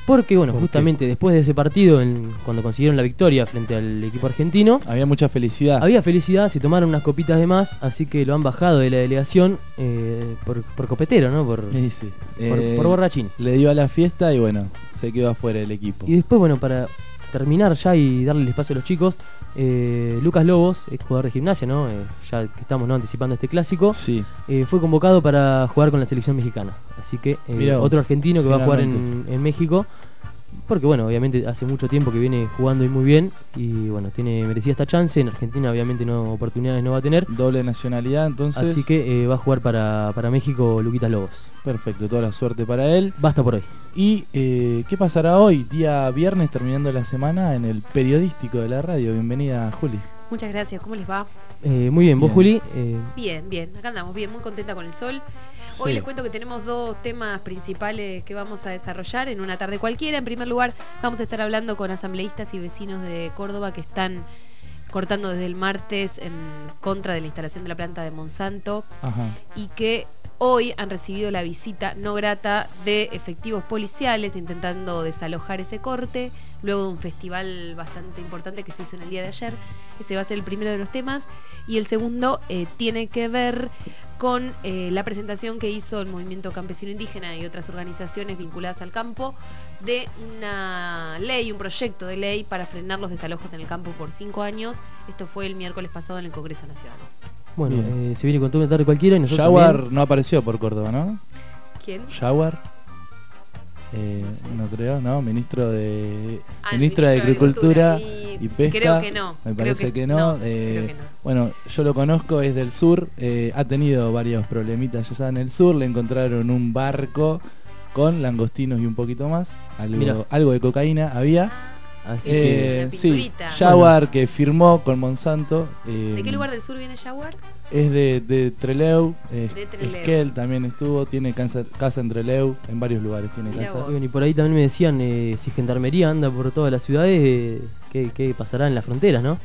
Speaker 2: Porque, bueno,
Speaker 3: ¿Por qué?
Speaker 2: justamente después de ese partido, en- cuando consiguieron la victoria frente al equipo argentino,
Speaker 3: Había mucha felicidad.
Speaker 2: había felicidad, se tomaron unas copitas de más, así que lo han bajado de la delegación eh, por, por copetero, ¿no? Por,
Speaker 3: Sí, sí.
Speaker 2: por,
Speaker 3: Eh,
Speaker 2: por borrachín.
Speaker 3: Le dio a la fiesta y bueno, se quedó afuera el equipo.
Speaker 2: Y después, bueno, para terminar ya y darle el espacio a los chicos, eh, Lucas Lobos, ex jugador de gimnasia, ¿no? Eh, ya que estamos ¿no? anticipando este clásico,
Speaker 3: Sí.
Speaker 2: eh, fue convocado para jugar con la selección mexicana. Así que otro argentino que va a jugar en, en México. Porque bueno, obviamente hace mucho tiempo que viene jugando y muy bien y bueno, tiene merecida esta chance. En Argentina obviamente no oportunidades no va a tener.
Speaker 3: Doble nacionalidad, entonces.
Speaker 2: Así que eh, va a jugar para, para México Luquitas Lobos.
Speaker 3: Perfecto, toda la suerte para él.
Speaker 2: Basta por hoy.
Speaker 3: ¿Y eh, qué pasará hoy, día viernes, terminando la semana, en el periodístico de la radio? Bienvenida, Juli.
Speaker 17: Muchas gracias, ¿cómo les va?
Speaker 2: Eh, muy bien, vos
Speaker 3: Bien.
Speaker 2: Juli. Eh,
Speaker 17: Bien, bien, acá andamos bien, muy contenta con el sol. Hoy
Speaker 2: Sí.
Speaker 17: les cuento que tenemos dos temas principales que vamos a desarrollar en una tarde cualquiera. En primer lugar, vamos a estar hablando con asambleístas y vecinos de Córdoba que están cortando desde el martes en contra de la instalación de la planta de Monsanto
Speaker 3: Ajá.
Speaker 17: y que hoy han recibido la visita no grata de efectivos policiales intentando desalojar ese corte, luego de un festival bastante importante que se hizo en el día de ayer. Ese va a ser el primero de los temas. Y el segundo eh, tiene que ver con eh, la presentación que hizo el Movimiento Campesino Indígena y otras organizaciones vinculadas al campo de una ley, un proyecto de ley para frenar los desalojos en el campo por cinco años. Esto fue el miércoles pasado en el Congreso Nacional.
Speaker 2: Bueno, eh, se viene con toda una tarde cualquiera y nosotros
Speaker 3: Jaguar
Speaker 2: también.
Speaker 3: no apareció por Córdoba, ¿no?
Speaker 17: ¿Quién?
Speaker 3: Jaguar. Eh, no creo, ¿no? Ministro de
Speaker 17: Ah,
Speaker 3: Ministro de
Speaker 17: ministro de
Speaker 3: Agricultura
Speaker 17: Agricultura
Speaker 3: y,
Speaker 17: y
Speaker 3: Pesca.
Speaker 17: creo que no,
Speaker 3: Me
Speaker 17: creo
Speaker 3: parece
Speaker 17: que-
Speaker 3: que, no.
Speaker 17: no,
Speaker 3: eh,
Speaker 17: creo que no.
Speaker 3: Bueno, yo lo conozco, es del sur. eh, ha tenido varios problemitas ya en el sur. Le encontraron un barco con langostinos y un poquito más.
Speaker 2: Mirá.
Speaker 3: Algo de cocaína había.
Speaker 2: Así
Speaker 3: Eh,
Speaker 17: Una
Speaker 3: sí. Jaguar que firmó con Monsanto. eh,
Speaker 17: ¿De qué lugar del sur viene Jaguar?
Speaker 3: Es de, de Treleu, eh,
Speaker 17: De Trelew.
Speaker 3: Esquel también estuvo, tiene casa, casa en Treleu, en varios lugares tiene
Speaker 17: Mirá
Speaker 3: casa.
Speaker 2: Y, bueno, y por ahí también me decían eh, si Gendarmería anda por todas las ciudades, eh, ¿qué, qué pasará en las fronteras, no?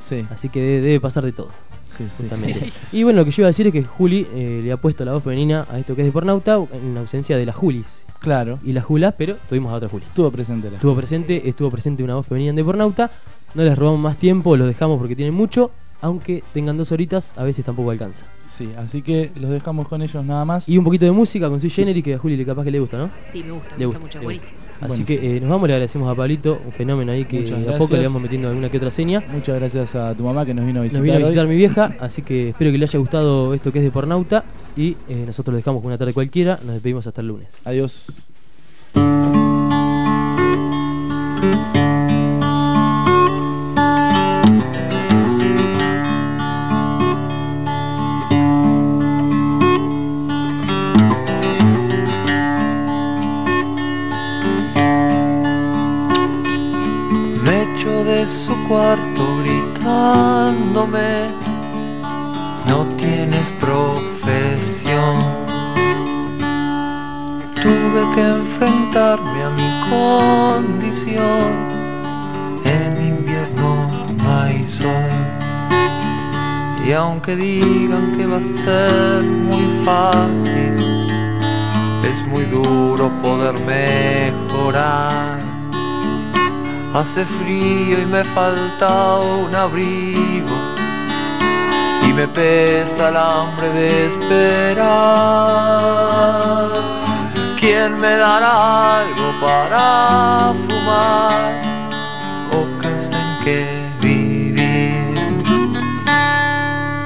Speaker 3: Sí,
Speaker 2: Así que debe, debe pasar de todo.
Speaker 3: sí, sí.
Speaker 2: Y bueno, lo que yo iba a decir es que Juli eh, le ha puesto la voz femenina a esto que es de Pornauta en ausencia de las Julis
Speaker 3: Claro,
Speaker 2: y las Julas, pero tuvimos a otra Juli.
Speaker 3: estuvo presente la
Speaker 2: Estuvo presente, estuvo presente una voz femenina en Depornauta. No les robamos más tiempo, los dejamos porque tienen mucho, aunque tengan dos horitas, a veces tampoco alcanza.
Speaker 3: Sí, así que los dejamos con ellos nada más.
Speaker 2: Y un poquito de música con su Generis que a Juli le capaz que le gusta, ¿no?
Speaker 17: Sí, me gusta, me
Speaker 2: Le
Speaker 17: gusta,
Speaker 2: gusta,
Speaker 17: mucho, buenísimo.
Speaker 2: Así
Speaker 3: Buenísimo.
Speaker 2: que eh, nos vamos, le agradecemos a Pablito, un fenómeno ahí que
Speaker 3: Muchas
Speaker 2: de a poco le vamos metiendo alguna que otra seña.
Speaker 3: Muchas gracias a tu mamá que nos vino a
Speaker 2: Nos
Speaker 3: visitar.
Speaker 2: vino a
Speaker 3: hoy.
Speaker 2: visitar mi vieja, así que espero que le haya gustado esto que es de Pornauta y eh, nosotros lo dejamos con una tarde cualquiera, nos despedimos hasta el lunes.
Speaker 3: Adiós.
Speaker 24: Cuarto gritándome, no tienes profesión. Tuve que enfrentarme a mi condición, en invierno no hay sol. Y aunque digan que va a ser muy fácil, es muy duro poder mejorar. Hace frío y me falta un abrigo y me pesa el hambre de esperar. ¿Quién me dará algo para fumar o casa en que vivir?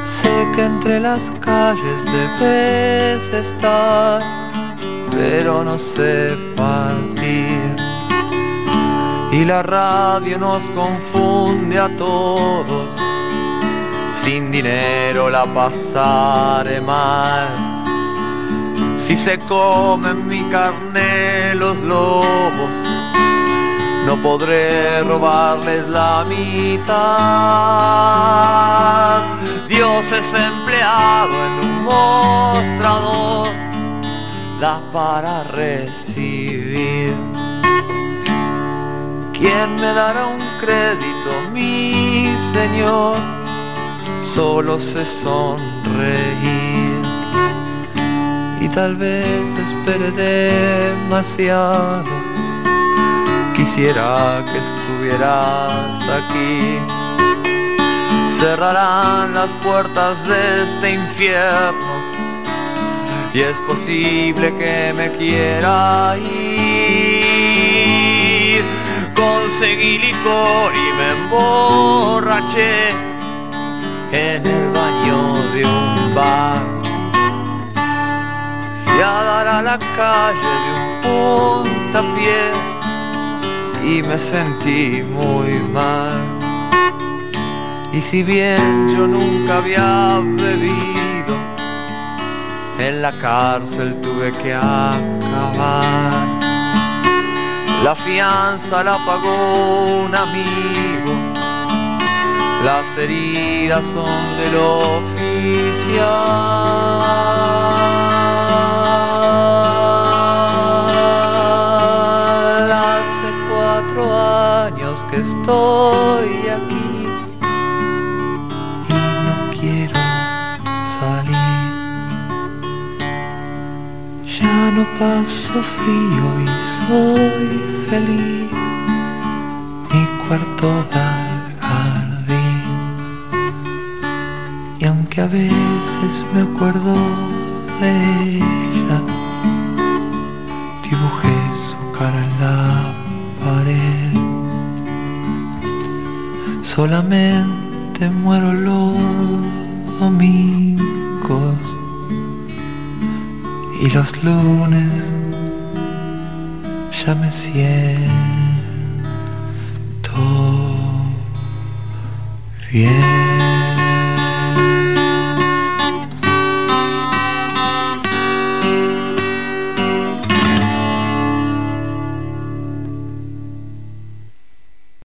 Speaker 24: Sé que entre las calles debes estar, pero no sé partir y la radio nos confunde a todos. Sin dinero la pasaré mal. Si se comen mi carne los lobos, no podré robarles la mitad. es empleado en un mostrador, da para recibir. ¿Quién me dará un crédito, mi señor? Solo sé sonreír y tal vez espere demasiado. Quisiera que estuvieras aquí. Cerrarán las puertas de este infierno y es posible que me quiera ir. Conseguí licor y me emborraché en el baño de un bar. Fui a dar a la calle de un puntapié y me sentí muy mal. Y si bien yo nunca había bebido, en la cárcel tuve que acabar. La fianza la pagó un amigo, las heridas son del oficial. Hace cuatro años que estoy aquí No paso frío y soy feliz. Mi cuarto da al jardín. Y aunque a veces me acuerdo de ella, dibujé su cara en la pared. Solamente muero los domingos y los lunes ya me siento bien.